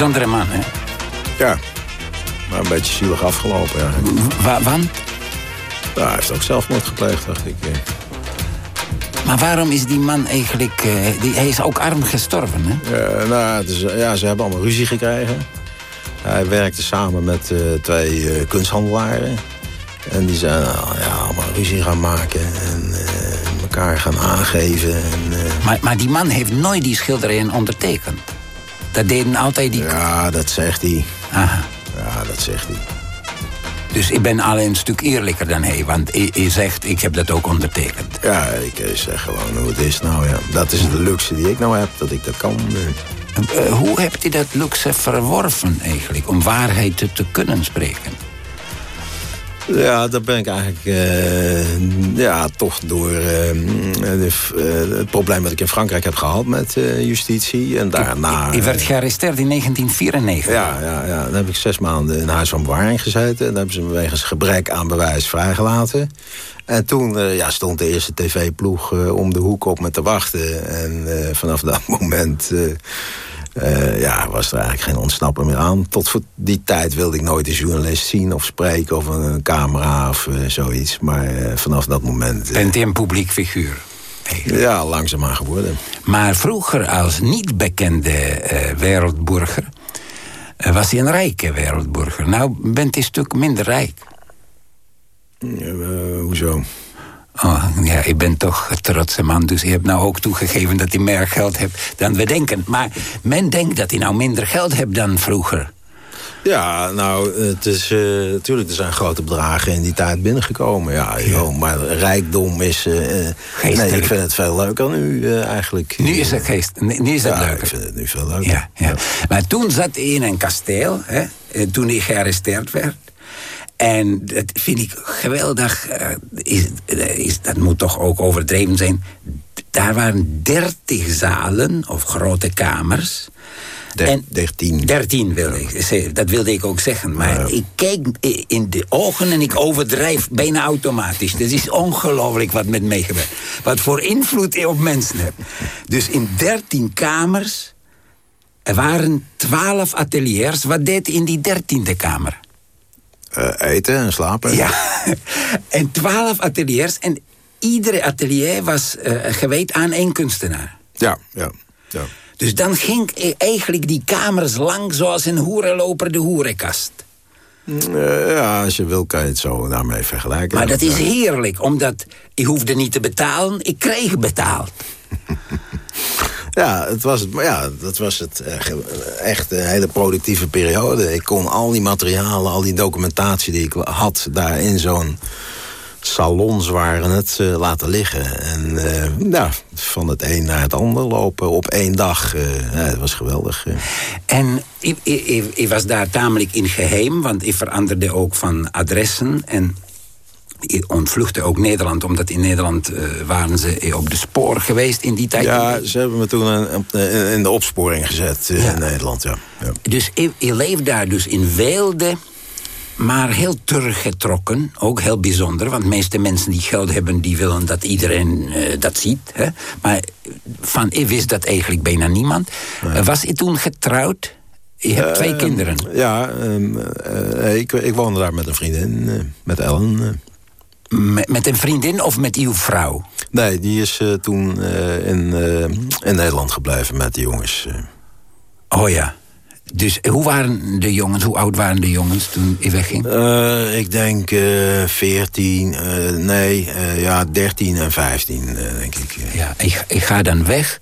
Bijzondere man, hè? Ja. Maar een beetje zielig afgelopen, ja. Wa want? Ja, hij heeft ook zelfmoord gepleegd, dacht ik. Maar waarom is die man eigenlijk... eh, die, hij is ook arm gestorven, hè? Ja, nou, het is, ja, ze hebben allemaal ruzie gekregen. Hij werkte samen met eh, twee eh, kunsthandelaren. En die zijn nou, ja, allemaal ruzie gaan maken en elkaar gaan aangeven. En, Maar, maar die man heeft nooit die schilderijen ondertekend. Dat deden altijd die... ja, dat zegt hij. Aha. Ja, dat zegt hij. Dus ik ben alleen een stuk eerlijker dan hij. Want hij, hij zegt, ik heb dat ook ondertekend. Ja, ik zeg gewoon hoe het is. Nou ja, dat is de luxe die ik nou heb, dat ik dat kan. Eh, hoe hebt u dat luxe verworven eigenlijk? Om waarheid te, te kunnen spreken? Ja, dat ben ik eigenlijk eh, ja, toch door eh, de, eh, het probleem dat ik in Frankrijk heb gehad met justitie. En daarna... U werd gearresteerd in 1994. Ja, ja, ja, dan heb ik zes maanden in huis van bewaring gezeten. En dan hebben ze me wegens gebrek aan bewijs vrijgelaten. En toen ja, stond de eerste tv-ploeg om de hoek op me te wachten. En vanaf dat moment eh, ja, was er eigenlijk geen ontsnappen meer aan. Tot voor die tijd wilde ik nooit een journalist zien of spreken... of een, camera of eh, zoiets. Maar eh, vanaf dat moment... Bent u een publiek figuur? eigenlijk. ja, langzaamaan geworden. Maar vroeger als niet bekende wereldburger... was hij een rijke wereldburger. Nou bent u een stuk minder rijk. Hoezo? Oh, ja, ik ben toch een trotse man, dus je hebt nou ook toegegeven dat hij meer geld hebt dan we denken. Maar men denkt dat hij nou minder geld hebt dan vroeger. Ja, nou, het is, eh, natuurlijk, er zijn grote bedragen in die tijd binnengekomen. Ja, joh, maar rijkdom is... eh, nee, ik vind het veel leuker nu eigenlijk. Nu is het geest, nu is het ja, leuker. ik vind het nu veel leuker. Ja, ja. Maar toen zat hij in een kasteel, hè, toen hij gearresteerd werd. En dat vind ik geweldig. eh, Is, eh, is, dat moet toch ook overdreven zijn. Daar waren dertig zalen of grote kamers. Der- En- dertien. Dertien wilde ik. Dat wilde ik ook zeggen. Maar ik kijk in de ogen en ik overdrijf bijna automatisch. Dat is ongelooflijk wat met mij gebeurt. Wat voor invloed je op mensen hebt. Dus in dertien kamers... Er waren twaalf ateliers. Wat deed in die dertiende kamer? Eh, eten en slapen. Ja, en twaalf ateliers. En iedere atelier was eh, gewijd aan één kunstenaar. ja, ja. ja. Dus dan ging e- eigenlijk die kamers lang zoals een hoerenloper de hoerenkast. Eh, ja, als je wil kan je het zo daarmee vergelijken. Maar dat is heerlijk, omdat ik hoefde niet te betalen, ik kreeg betaald. Ja, het was het, maar ja, dat was het eh, ge- echt een hele productieve periode. Ik kon al die materialen, al die documentatie die ik had... daar in zo'n salons waren het eh, laten liggen. En eh, ja, van het een naar het ander lopen op één dag. eh, het was geweldig. eh. En ik, ik, was daar tamelijk in geheim, want ik veranderde ook van adressen. En ontvluchtte ook Nederland, omdat in Nederland eh, waren ze op de spoor geweest in die tijd. Ja, ze hebben me toen een- de- in de opsporing gezet eh, Ja. in Nederland. Ja. Ja. Dus ik, ik leef daar dus in weelde, maar heel teruggetrokken. Ook heel bijzonder, want de meeste mensen die geld hebben... die willen dat iedereen eh, dat ziet. Hè? Maar van, ik wist dat eigenlijk bijna niemand. Eh, was ik toen getrouwd? Je hebt twee Eh, kinderen. Ja, ehm, eh, ik, ik woonde daar met een vriendin, eh, met Ellen. Eh. Met, met een vriendin of met uw vrouw? Nee, die is uh, toen uh, in, uh, in Nederland gebleven met de jongens. Oh ja. Dus hoe waren de jongens, hoe oud waren de jongens toen je wegging? ik denk 14, nee, ja, 13 en 15, denk ik. Ja, ik, ik ga dan weg.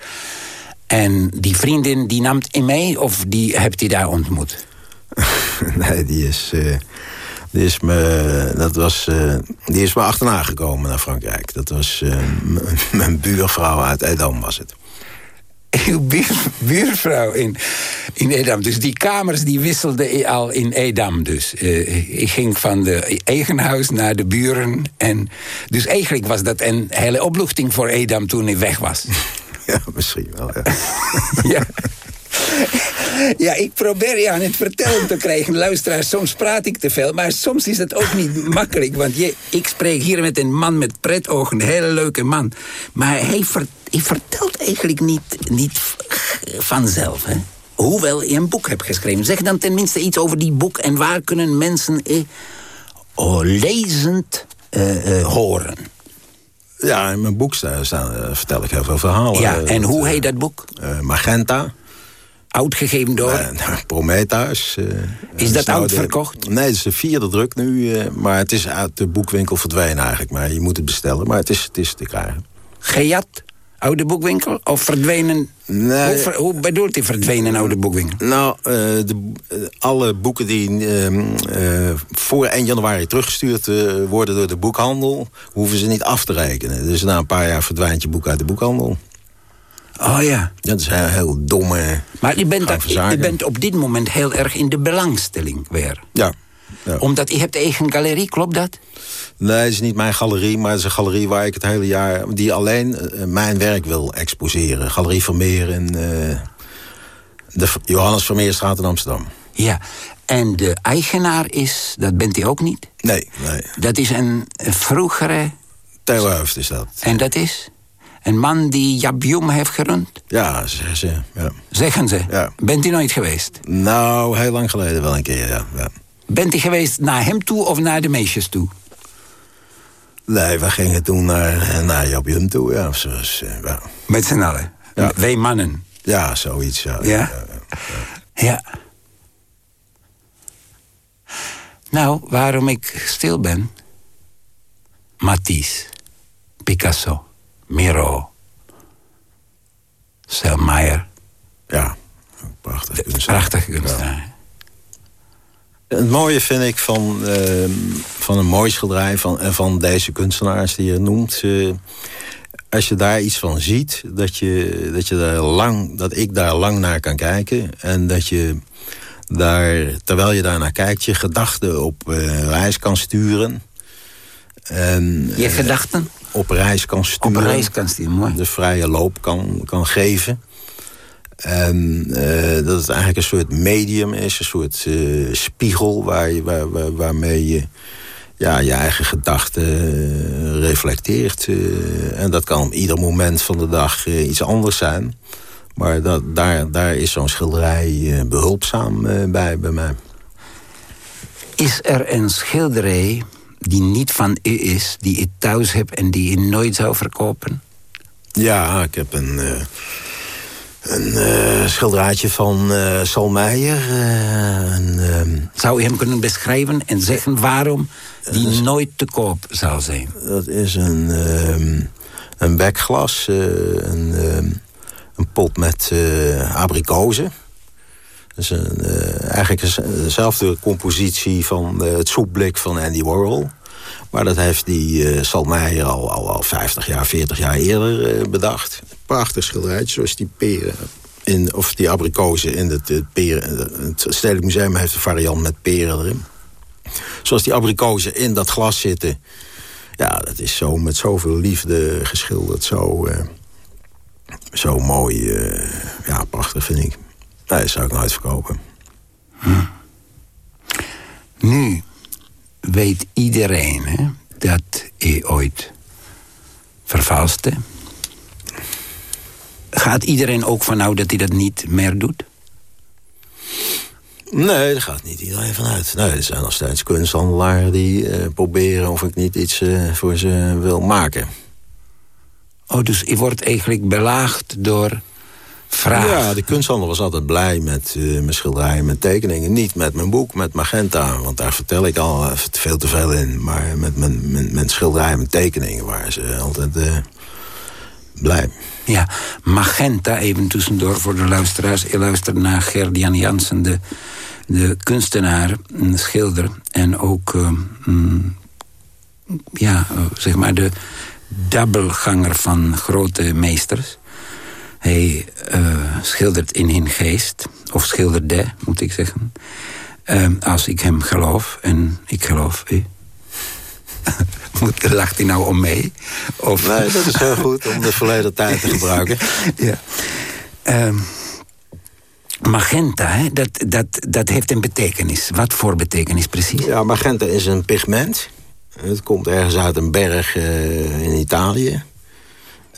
En die vriendin, die nam in mee of die hebt hij daar ontmoet? nee, die is, die is me, dat was, uh, die is me achterna gekomen naar Frankrijk. Dat was uh, mijn buurvrouw uit Edam was het. Uw buur, buurvrouw in, in Edam. Dus die kamers die wisselden al in Edam. Dus ik ging van de eigen huis naar de buren. En, dus eigenlijk was dat een hele opluchting voor Edam toen ik weg was. Ja, misschien wel, ja. ja. Ja, ik probeer je aan het vertellen te krijgen. Luisteraar, soms praat ik te veel. Maar soms is het ook niet makkelijk. Want je, ik spreek hier met een man met pretogen. Een hele leuke man. Maar hij, hij vertelt eigenlijk niet, niet vanzelf. Hè? Hoewel je een boek hebt geschreven. Zeg dan tenminste iets over die boek. En waar kunnen mensen eh, oh, lezend uh, uh, horen? Ja, in mijn boek staan, staan, vertel ik heel veel verhalen. Ja, en hoe heet dat boek? Magenta. Uitgegeven door? Uh, Prometheus. Uh, is dat uitverkocht? De, nee, het is de vierde druk nu. Uh, maar het is uit de boekwinkel verdwenen eigenlijk. Maar je moet het bestellen. Maar het is, het is te krijgen. Gejat? Oude boekwinkel? Of verdwenen? Nee. Hoe, hoe bedoelt hij verdwenen oude boekwinkel? Nou, de, alle boeken die ehm, voor 1 januari teruggestuurd worden door de boekhandel... hoeven ze niet af te rekenen. Dus na een paar jaar verdwijnt je boek uit de boekhandel. Oh ja. Dat is heel, heel domme... Maar je bent, dat, je bent op dit moment heel erg in de belangstelling weer. Ja. ja. Omdat je hebt eigen galerie, klopt dat? Nee, het is niet mijn galerie, maar het is een galerie waar ik het hele jaar... die alleen uh, mijn werk wil exposeren. Galerie Vermeer in uh, de Johannes Vermeerstraat in Amsterdam. Ja, en de eigenaar is, dat bent u ook niet? Nee, nee. Dat is een vroegere... Theo is dat. En dat is? Een man die Jabjum heeft gerund? Ja, zeggen ze. Ja. Zeggen ze? Ja. Bent u nooit geweest? Nou, heel lang geleden wel een keer, ja. ja. Bent u geweest naar hem toe of naar de meisjes toe? Nee, we gingen toen naar, naar Jabjum toe, ja. Zoals, ja. Met z'n allen? Ja. Wij mannen? Ja, zoiets, ja. Ja? ja, ja. Nou, waarom ik stil ben? Matisse, Picasso, Miro, Selmayr. Ja, prachtig kunstenaar. Prachtig kunstenaar. Ja. Het mooie vind ik van, uh, van een mooi schilderij van, en van deze kunstenaars die je noemt... Uh, als je daar iets van ziet, dat, je, dat, je daar lang, dat ik daar lang naar kan kijken... en dat je daar, terwijl je daar naar kijkt, je gedachten op uh, reis kan sturen. En, je gedachten? Op reis kan sturen. Op reis kan sturen, mooi. De vrije loop kan, kan geven. En uh, dat het eigenlijk een soort medium is, een soort uh, spiegel waar je, waar, waar, waarmee je ja, je eigen gedachten uh, reflecteert. en dat kan op ieder moment van de dag iets anders zijn. Maar dat, daar, daar is zo'n schilderij behulpzaam bij, bij mij. Is er een schilderij die niet van u is, die u thuis hebt en die u nooit zou verkopen? Ja, ik heb een, uh, een uh, schilderijtje van uh, Salmeijer. Een, zou u hem kunnen beschrijven en zeggen waarom die nooit te koop zou zijn? Dat is een, um, een bekglas, een, um, een pot met abrikozen. Is een, uh, eigenlijk dezelfde compositie van uh, het soepblik van Andy Warhol. Maar dat heeft die uh, Salmeijer al, al, al 50 jaar, 40 jaar eerder bedacht. Prachtig schilderijtje, zoals die peren... In, of die abrikozen in het, het, peren, het Stedelijk Museum heeft een variant met peren erin. Zoals die abrikozen in dat glas zitten. Ja, dat is zo met zoveel liefde geschilderd. Zo, zo mooi. ja, prachtig vind ik. Nee, dat zou ik nooit verkopen. Hm. Nu weet iedereen hè, dat hij ooit vervalste. Gaat iedereen ook vanuit dat hij dat niet meer doet? Nee, daar gaat niet iedereen vanuit. Nee, er zijn nog steeds kunsthandelaren die uh, proberen of ik niet iets uh, voor ze wil maken. Oh, dus je wordt eigenlijk belaagd door vragen? Ja, de kunsthandel was altijd blij met uh, mijn schilderijen, met tekeningen. Niet met mijn boek, met Magenta, want daar vertel ik al veel te veel in. Maar met mijn, mijn, mijn schilderijen, mijn tekeningen waren ze altijd blij. Ja, Magenta, even tussendoor voor de luisteraars. Je luistert naar Gerdian Jansen, de, de kunstenaar, een schilder. En ook, mm, ja, zeg maar de dubbelganger van grote meesters. Hij uh, schildert in hun geest, of schilderde, moet ik zeggen. Uh, als ik hem geloof, en ik geloof u. Moet, lacht hij nou om mee? Of... Nee, dat is heel goed om de verleden tijd te gebruiken. ja. Um, magenta, hè? Dat, dat, dat heeft een betekenis. Wat voor betekenis precies? Ja, magenta is een pigment. Het komt ergens uit een berg uh, in Italië.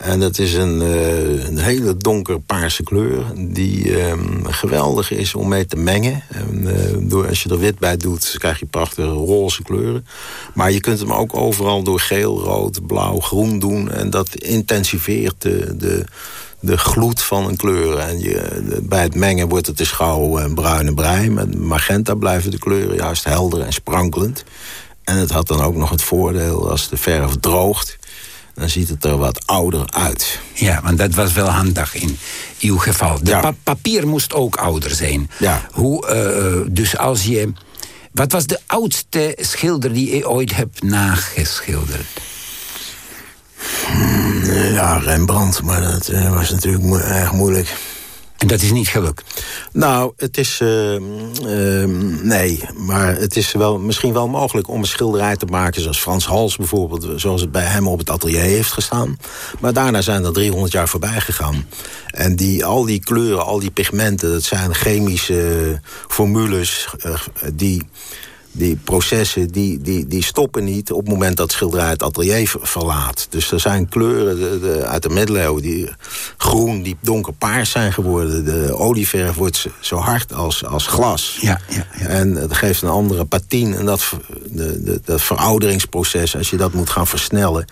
En dat is een, uh, een hele donkerpaarse kleur... die uh, geweldig is om mee te mengen. En, uh, door, als je er wit bij doet, krijg je prachtige roze kleuren. Maar je kunt hem ook overal door geel, rood, blauw, groen doen. En dat intensiveert de, de, gloed van een kleur. En je, bij het mengen wordt het dus gauw een bruine brei. Met magenta blijven de kleuren juist helder en sprankelend. En het had dan ook nog het voordeel als de verf droogt dan ziet het er wat ouder uit. Ja, want dat was wel handig in uw geval. De pa papier moest ook ouder zijn. Ja. Hoe, uh, dus als je... Wat was de oudste schilder die je ooit hebt nageschilderd? Hmm, ja, Rembrandt, maar dat uh, was natuurlijk mo erg moeilijk. En dat is niet gelukt? Nou, het is... Uh, uh, nee, maar het is wel, misschien wel mogelijk om een schilderij te maken... zoals Frans Hals bijvoorbeeld, zoals het bij hem op het atelier heeft gestaan. Maar daarna zijn er 300 jaar voorbij gegaan. En die, al die kleuren, al die pigmenten... dat zijn chemische formules uh, die die processen die, die, die stoppen niet op het moment dat schilderij het atelier verlaat. Dus er zijn kleuren de, de, uit de middeleeuwen die groen, die donkerpaars zijn geworden. De olieverf wordt zo hard als, als glas. Ja, ja, ja. En het geeft een andere patine. En dat, de, de, dat verouderingsproces, als je dat moet gaan versnellen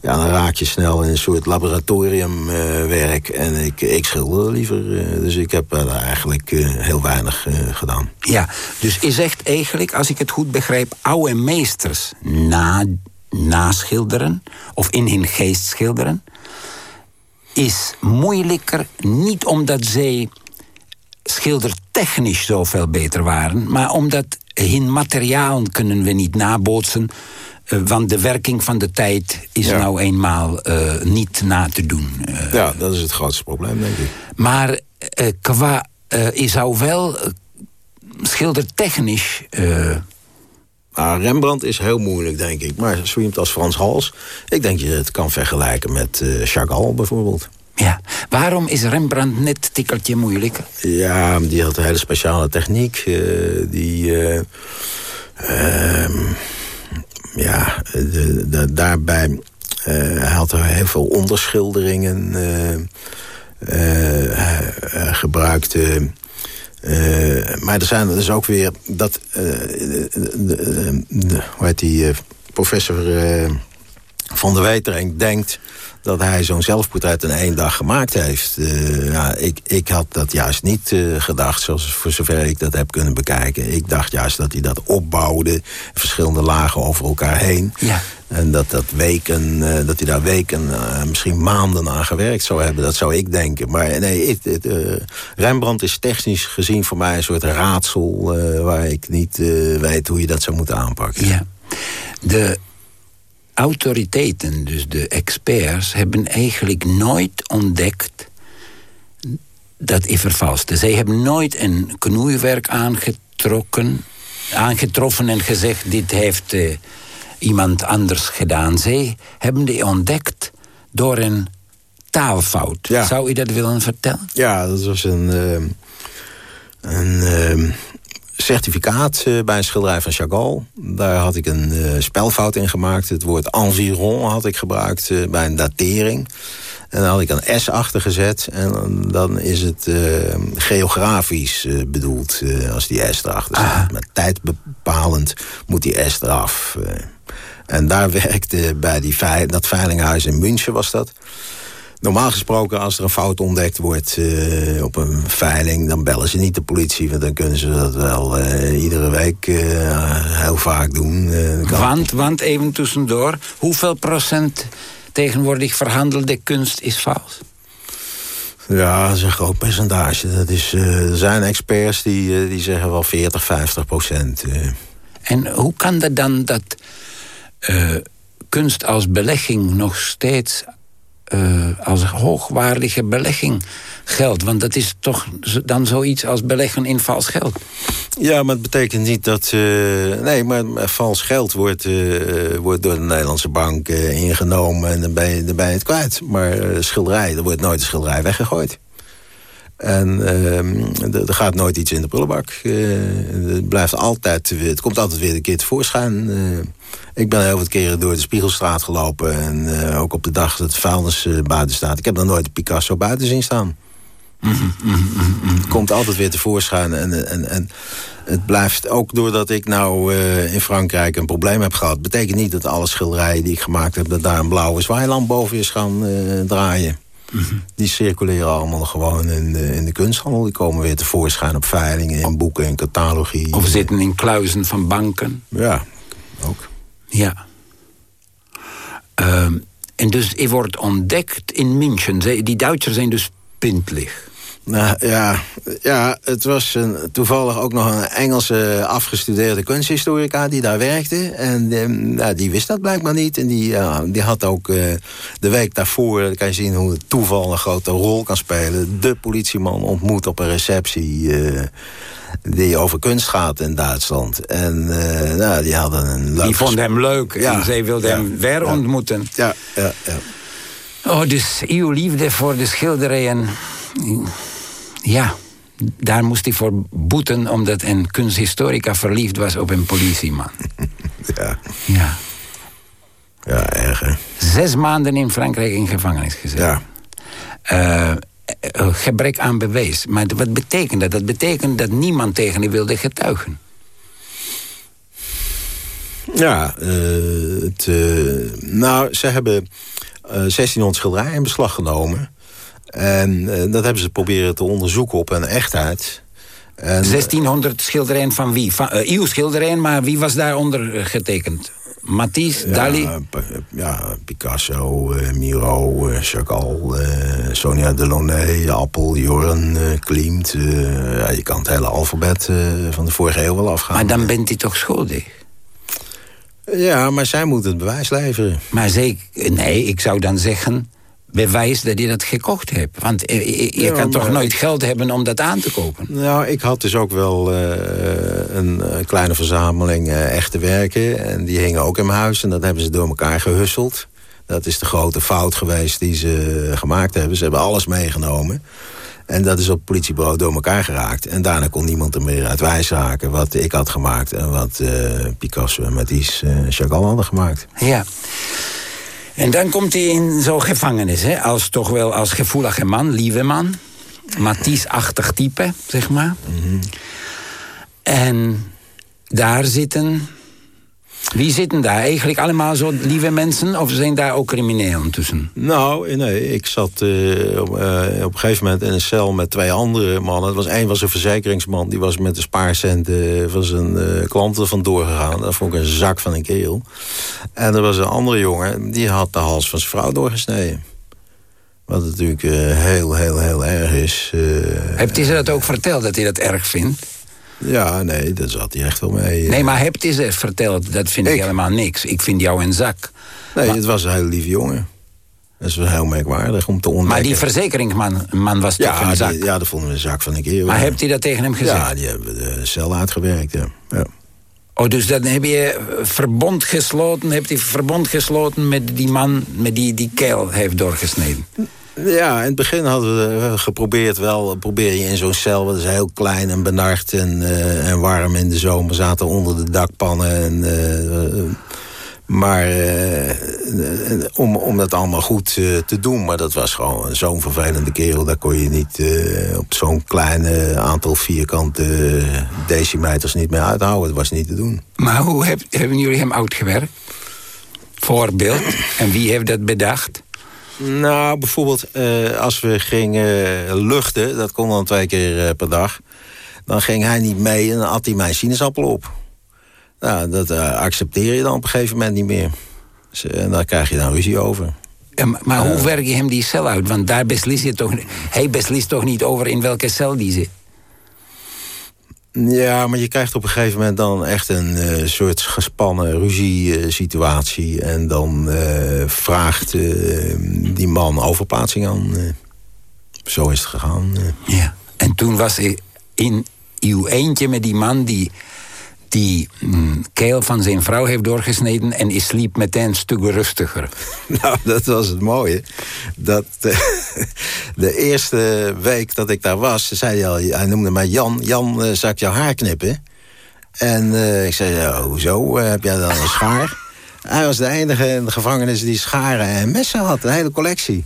ja, dan raak je snel in een soort laboratoriumwerk. Uh, en ik, ik schilder liever. Uh, dus ik heb uh, eigenlijk heel weinig gedaan. Ja, dus je zegt eigenlijk, als ik het goed begrijp... oude meesters na, naschilderen of in hun geest schilderen... is moeilijker niet omdat zij schildertechnisch zoveel beter waren... maar omdat hun materiaal kunnen we niet nabootsen want de werking van de tijd is ja. nou eenmaal uh, niet na te doen. Uh, ja, dat is het grootste probleem, denk ik. Maar qua, je zou wel schildertechnisch... Nou, Rembrandt is heel moeilijk, denk ik. Maar zo iemand als Frans Hals... ik denk je het kan vergelijken met Chagall bijvoorbeeld. Ja, waarom is Rembrandt net een tikkeltje moeilijker? Ja, die had een hele speciale techniek. die... ehm, ja, de, daarbij uh, had hij heel veel onderschilderingen uh, uh, gebruikt. maar er zijn dus ook weer dat, de, hoe heet die, professor van de Wetering denkt dat hij zo'n zelfportret in één dag gemaakt heeft. Uh, ja, ik, ik had dat juist niet uh, gedacht, zoals voor zover ik dat heb kunnen bekijken. Ik dacht juist dat hij dat opbouwde, verschillende lagen over elkaar heen. Ja. En dat, dat, weken, uh, dat hij daar weken, misschien maanden aan gewerkt zou hebben. Dat zou ik denken. Maar nee, ik, het, Rembrandt is technisch gezien voor mij een soort raadsel... waar ik niet weet hoe je dat zou moeten aanpakken. Ja. De autoriteiten, dus de experts, hebben eigenlijk nooit ontdekt dat hij vervalste. Zij hebben nooit een knoeiwerk aangetrokken, aangetroffen en gezegd... dit heeft uh, iemand anders gedaan. Zij hebben die ontdekt door een taalfout. Ja. Zou u dat willen vertellen? Ja, dat was een... Uh, een uh, certificaat bij een schilderij van Chagall. Daar had ik een spelfout in gemaakt. Het woord environ had ik gebruikt bij een datering. En dan had ik een S achter gezet. En dan is het geografisch bedoeld als die S erachter staat. Maar tijdbepalend moet die S eraf. En daar werkte bij die dat veilinghuis in München was dat. Normaal gesproken, als er een fout ontdekt wordt uh, op een veiling... dan bellen ze niet de politie, want dan kunnen ze dat wel uh, iedere week uh, heel vaak doen. want, want, even tussendoor, hoeveel procent tegenwoordig verhandelde kunst is vals? Ja, dat is een groot percentage. Dat is, er zijn experts die, die zeggen wel 40, 50 procent. En hoe kan dat dan dat kunst als belegging nog steeds uh, als hoogwaardige belegging geldt. Want dat is toch dan zoiets als beleggen in vals geld. Ja, maar het betekent niet dat... Uh, nee, maar, vals geld wordt, uh, wordt door de Nederlandse bank ingenomen... en dan ben, je, dan ben je het kwijt. Maar schilderij, er wordt nooit een schilderij weggegooid. En ehm, er gaat nooit iets in de prullenbak. het, blijft altijd, het komt altijd weer een keer tevoorschijn... Ik ben heel wat keren door de Spiegelstraat gelopen. En uh, ook op de dag dat het vuilnis uh, buiten staat. Ik heb nog nooit Picasso buiten zien staan. Het komt altijd weer tevoorschijn. En, en, en het blijft ook doordat ik nou uh, in Frankrijk een probleem heb gehad... betekent niet dat alle schilderijen die ik gemaakt heb... dat daar een blauwe zwaailamp boven is gaan draaien. Die circuleren allemaal gewoon in de, in de kunsthandel. Die komen weer tevoorschijn op veilingen, in boeken, in catalogie. Of zitten in kluizen van banken. Ja, ook. Ja. Uh, en dus hij wordt ontdekt in München. Die Duitsers zijn dus pintlig. Nou ja, ja het was een, toevallig ook nog een Engelse afgestudeerde kunsthistorica die daar werkte. En ehm, die wist dat blijkbaar niet. En die, die had ook uh, de week daarvoor, kan je zien hoe het toeval een grote rol kan spelen. De politieman ontmoet op een receptie. Uh, die over kunst gaat in Duitsland. En uh, nou, die hadden een leuk... Die vonden hem leuk ja, en zij wilden hem weer ontmoeten. Ja, ja, ja. Oh, dus uw liefde voor de schilderijen... Ja, daar moest hij voor boeten... omdat een kunsthistorica verliefd was op een politieman. ja. Ja. Ja, erg, hè? Zes maanden in Frankrijk in gevangenis gezet. Ja. Uh, gebrek aan bewijs. Maar wat betekent dat? Dat betekent dat niemand tegen hem wilde getuigen. Ja, uh, het, uh, nou, ze hebben 1600 schilderijen in beslag genomen. En dat hebben ze proberen te onderzoeken op een echtheid. En, 1600 schilderijen van wie? Van, uw schilderijen, maar wie was daaronder getekend? Matisse, ja, Dali? Ja, Picasso, uh, Miro, uh, Chagall, uh, Sonia Delaunay, Appel, Joren, Klimt. ja, je kan het hele alfabet van de vorige eeuw wel afgaan. Maar dan bent hij toch schuldig? Ja, maar zij moeten het bewijs leveren. Maar zeker, nee, ik zou dan zeggen bewijs dat je dat gekocht hebt. Want je, kan toch nooit geld hebben om dat aan te kopen? Nou, ik had dus ook wel uh, een kleine verzameling uh, echte werken. En die hingen ook in mijn huis. En dat hebben ze door elkaar gehusseld. Dat is de grote fout geweest die ze gemaakt hebben. Ze hebben alles meegenomen. En dat is op het politiebureau door elkaar geraakt. En daarna kon niemand er meer uit wijs raken wat ik had gemaakt... en wat uh, Picasso en Matisse uh, Chagall hadden gemaakt. Ja. En dan komt hij in zo'n gevangenis, hè? als toch wel als gevoelige man, lieve man. Matisse-achtig type, zeg maar. Mhm. En daar zitten... Wie zitten daar? Eigenlijk allemaal zo lieve mensen? Of zijn daar ook criminelen tussen? Nou, nee, ik zat uh, op, uh, op, een gegeven moment in een cel met twee andere mannen. Het was, één was een verzekeringsman, die was met de spaarcenten van zijn klanten vandoor gegaan. Dat vond ik een zak van een keel. En er was een andere jongen, die had de hals van zijn vrouw doorgesneden. Wat natuurlijk heel, heel, heel erg is. Heeft hij ze dat ook verteld, dat hij dat erg vindt? Ja, nee, daar zat hij echt wel mee. Nee, maar hebt hij ze verteld, dat vind ik, helemaal niks. Ik vind jou een zak. Nee, het was een hele lieve jongen. Dat is wel heel merkwaardig om te ontdekken. Maar die verzekeringsman man was toch een zak? ja, dat vonden we een zak van een keer. Maar hebt hij dat tegen hem gezegd? Ja, die hebben de cel uitgewerkt, ja. ja. Oh, dus dan heb je verbond gesloten, hebt hij verbond gesloten met die man met die die keel heeft doorgesneden? Ja, in het begin hadden we geprobeerd wel... probeer je in zo'n cel, dat is heel klein en benard en, en warm in de zomer... zaten onder de dakpannen en... Maar uh, om, om dat allemaal goed te doen. Maar dat was gewoon zo'n vervelende kerel. Daar kon je niet op zo'n kleine aantal vierkante decimeters niet meer uithouden. Dat was niet te doen. Maar hoe heb, hebben jullie hem uitgewerkt? Voorbeeld. En wie heeft dat bedacht? Nou, bijvoorbeeld als we gingen luchten... dat kon dan twee keer per dag... dan ging hij niet mee en dan at hij mijn sinaasappel op. Nou, dat uh, accepteer je dan op een gegeven moment niet meer. Dus, en eh, daar krijg je dan ruzie over. Ja, maar, hoe werk je hem die cel uit? Want daar beslist je toch, hij beslist toch niet over in welke cel die zit? Ja, maar je krijgt op een gegeven moment dan echt een uh, soort gespannen ruzie-situatie. en dan uh, vraagt die man overplaatsing aan. zo is het gegaan. Ja, en toen was hij in uw eentje met die man die die mm, keel van zijn vrouw heeft doorgesneden... en is sliep meteen een stuk rustiger. Nou, dat was het mooie. Dat, uh, de eerste week dat ik daar was, zei hij al... hij noemde mij Jan. Jan, uh, zou ik jouw haar knippen? En uh, ik zei, ja, hoezo? heb jij dan een schaar? hij was de enige in de gevangenis die scharen en messen had. Een hele collectie.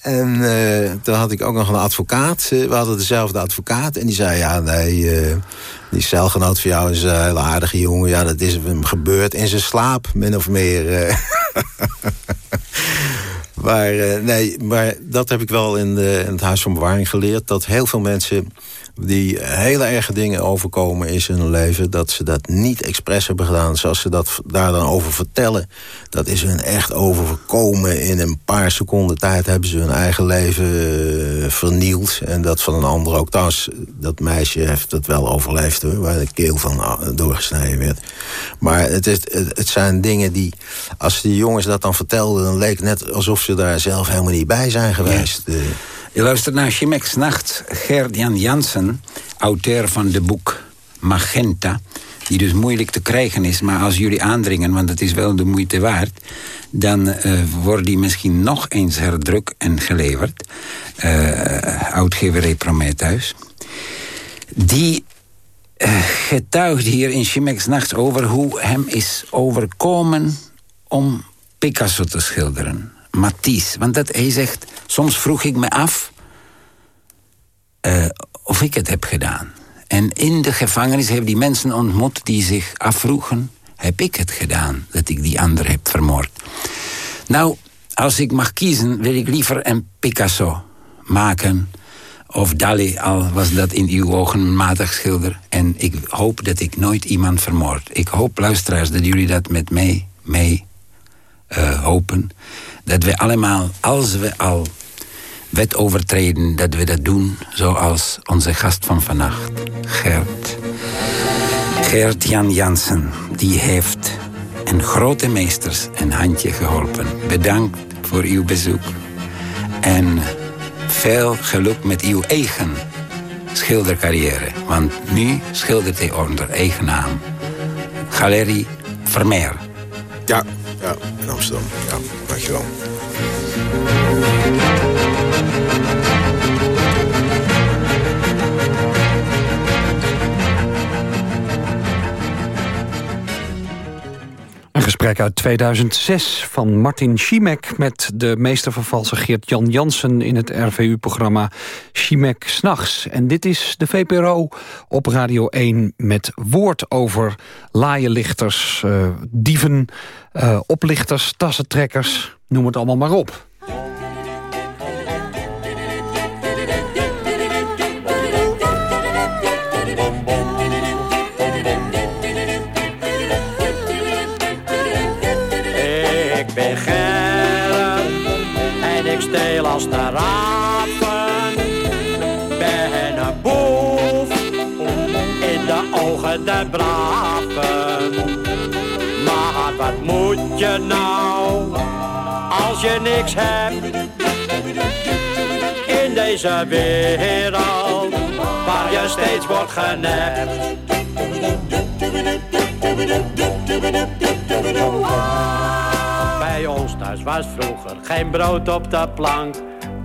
En toen had ik ook nog een advocaat. We hadden dezelfde advocaat. En die zei, ja, nee, uh, die celgenoot van jou is een hele aardige jongen. Ja, dat is hem gebeurd in zijn slaap, min of meer. Eh. maar nee, maar dat heb ik wel in, de, in het Huis van Bewaring geleerd. Dat heel veel mensen die hele erge dingen overkomen in hun leven... dat ze dat niet expres hebben gedaan. Zoals ze dat daar dan over vertellen. Dat is hun echt overkomen. In een paar seconden tijd hebben ze hun eigen leven uh, vernield. En dat van een ander ook. Trouwens, dat meisje heeft het wel overleefd hoor. Waar de keel van ah, doorgesneden werd. Maar het, is, het, zijn dingen die... Als die jongens dat dan vertelden... dan leek het net alsof ze daar zelf helemaal niet bij zijn geweest. Ja. Je luistert naar Chimex Nacht. Gert-Jan Jansen, auteur van de boek Magenta... die dus moeilijk te krijgen is, maar als jullie aandringen... want het is wel de moeite waard... dan uh, wordt die misschien nog eens herdruk en geleverd. Uh, uitgeverij Prometheus. Die uh, getuigt hier in Chimex Nacht over hoe hem is overkomen... om Picasso te schilderen. Matisse. Want dat, hij zegt, soms vroeg ik me af uh, of ik het heb gedaan. En in de gevangenis heb die mensen ontmoet die zich afvroegen... heb ik het gedaan, dat ik die ander heb vermoord. Nou, als ik mag kiezen, wil ik liever een Picasso maken... of Dali, al was dat in uw ogen een matig schilder. En ik hoop dat ik nooit iemand vermoord. Ik hoop, luisteraars, dat jullie dat met mij mee uh, hopen dat we allemaal, als we al wet overtreden, dat we dat doen zoals onze gast van vannacht, Gert. Gert Jan Jansen, die heeft een grote meesters een handje geholpen. Bedankt voor uw bezoek. En veel geluk met uw eigen schildercarrière. Want nu schildert hij onder eigen naam. Galerie Vermeer. Ja, ja, in Amsterdam. Ja, dankjewel. Gesprek uit 2006 van Martin Schimek... met de meestervervalser Geert-Jan Jansen in het RVU-programma Schimek S'nachts. En dit is de VPRO op Radio 1 met woord over laaienlichters, uh, dieven, uh, oplichters, tassentrekkers, noem het allemaal maar op. als de raven. Ben een boef in de ogen der braven. Maar wat moet je nou als je niks hebt? In deze wereld waar je steeds wordt genept. Bij ons thuis was vroeger geen brood op de plank.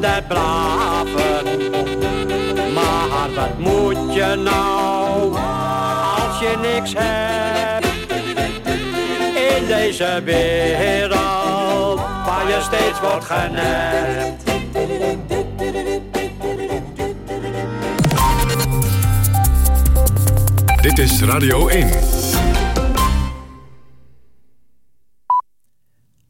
Der braven. Maar wat moet je nou als je niks hebt in deze wereld waar je steeds wordt genept? Dit is Radio 1.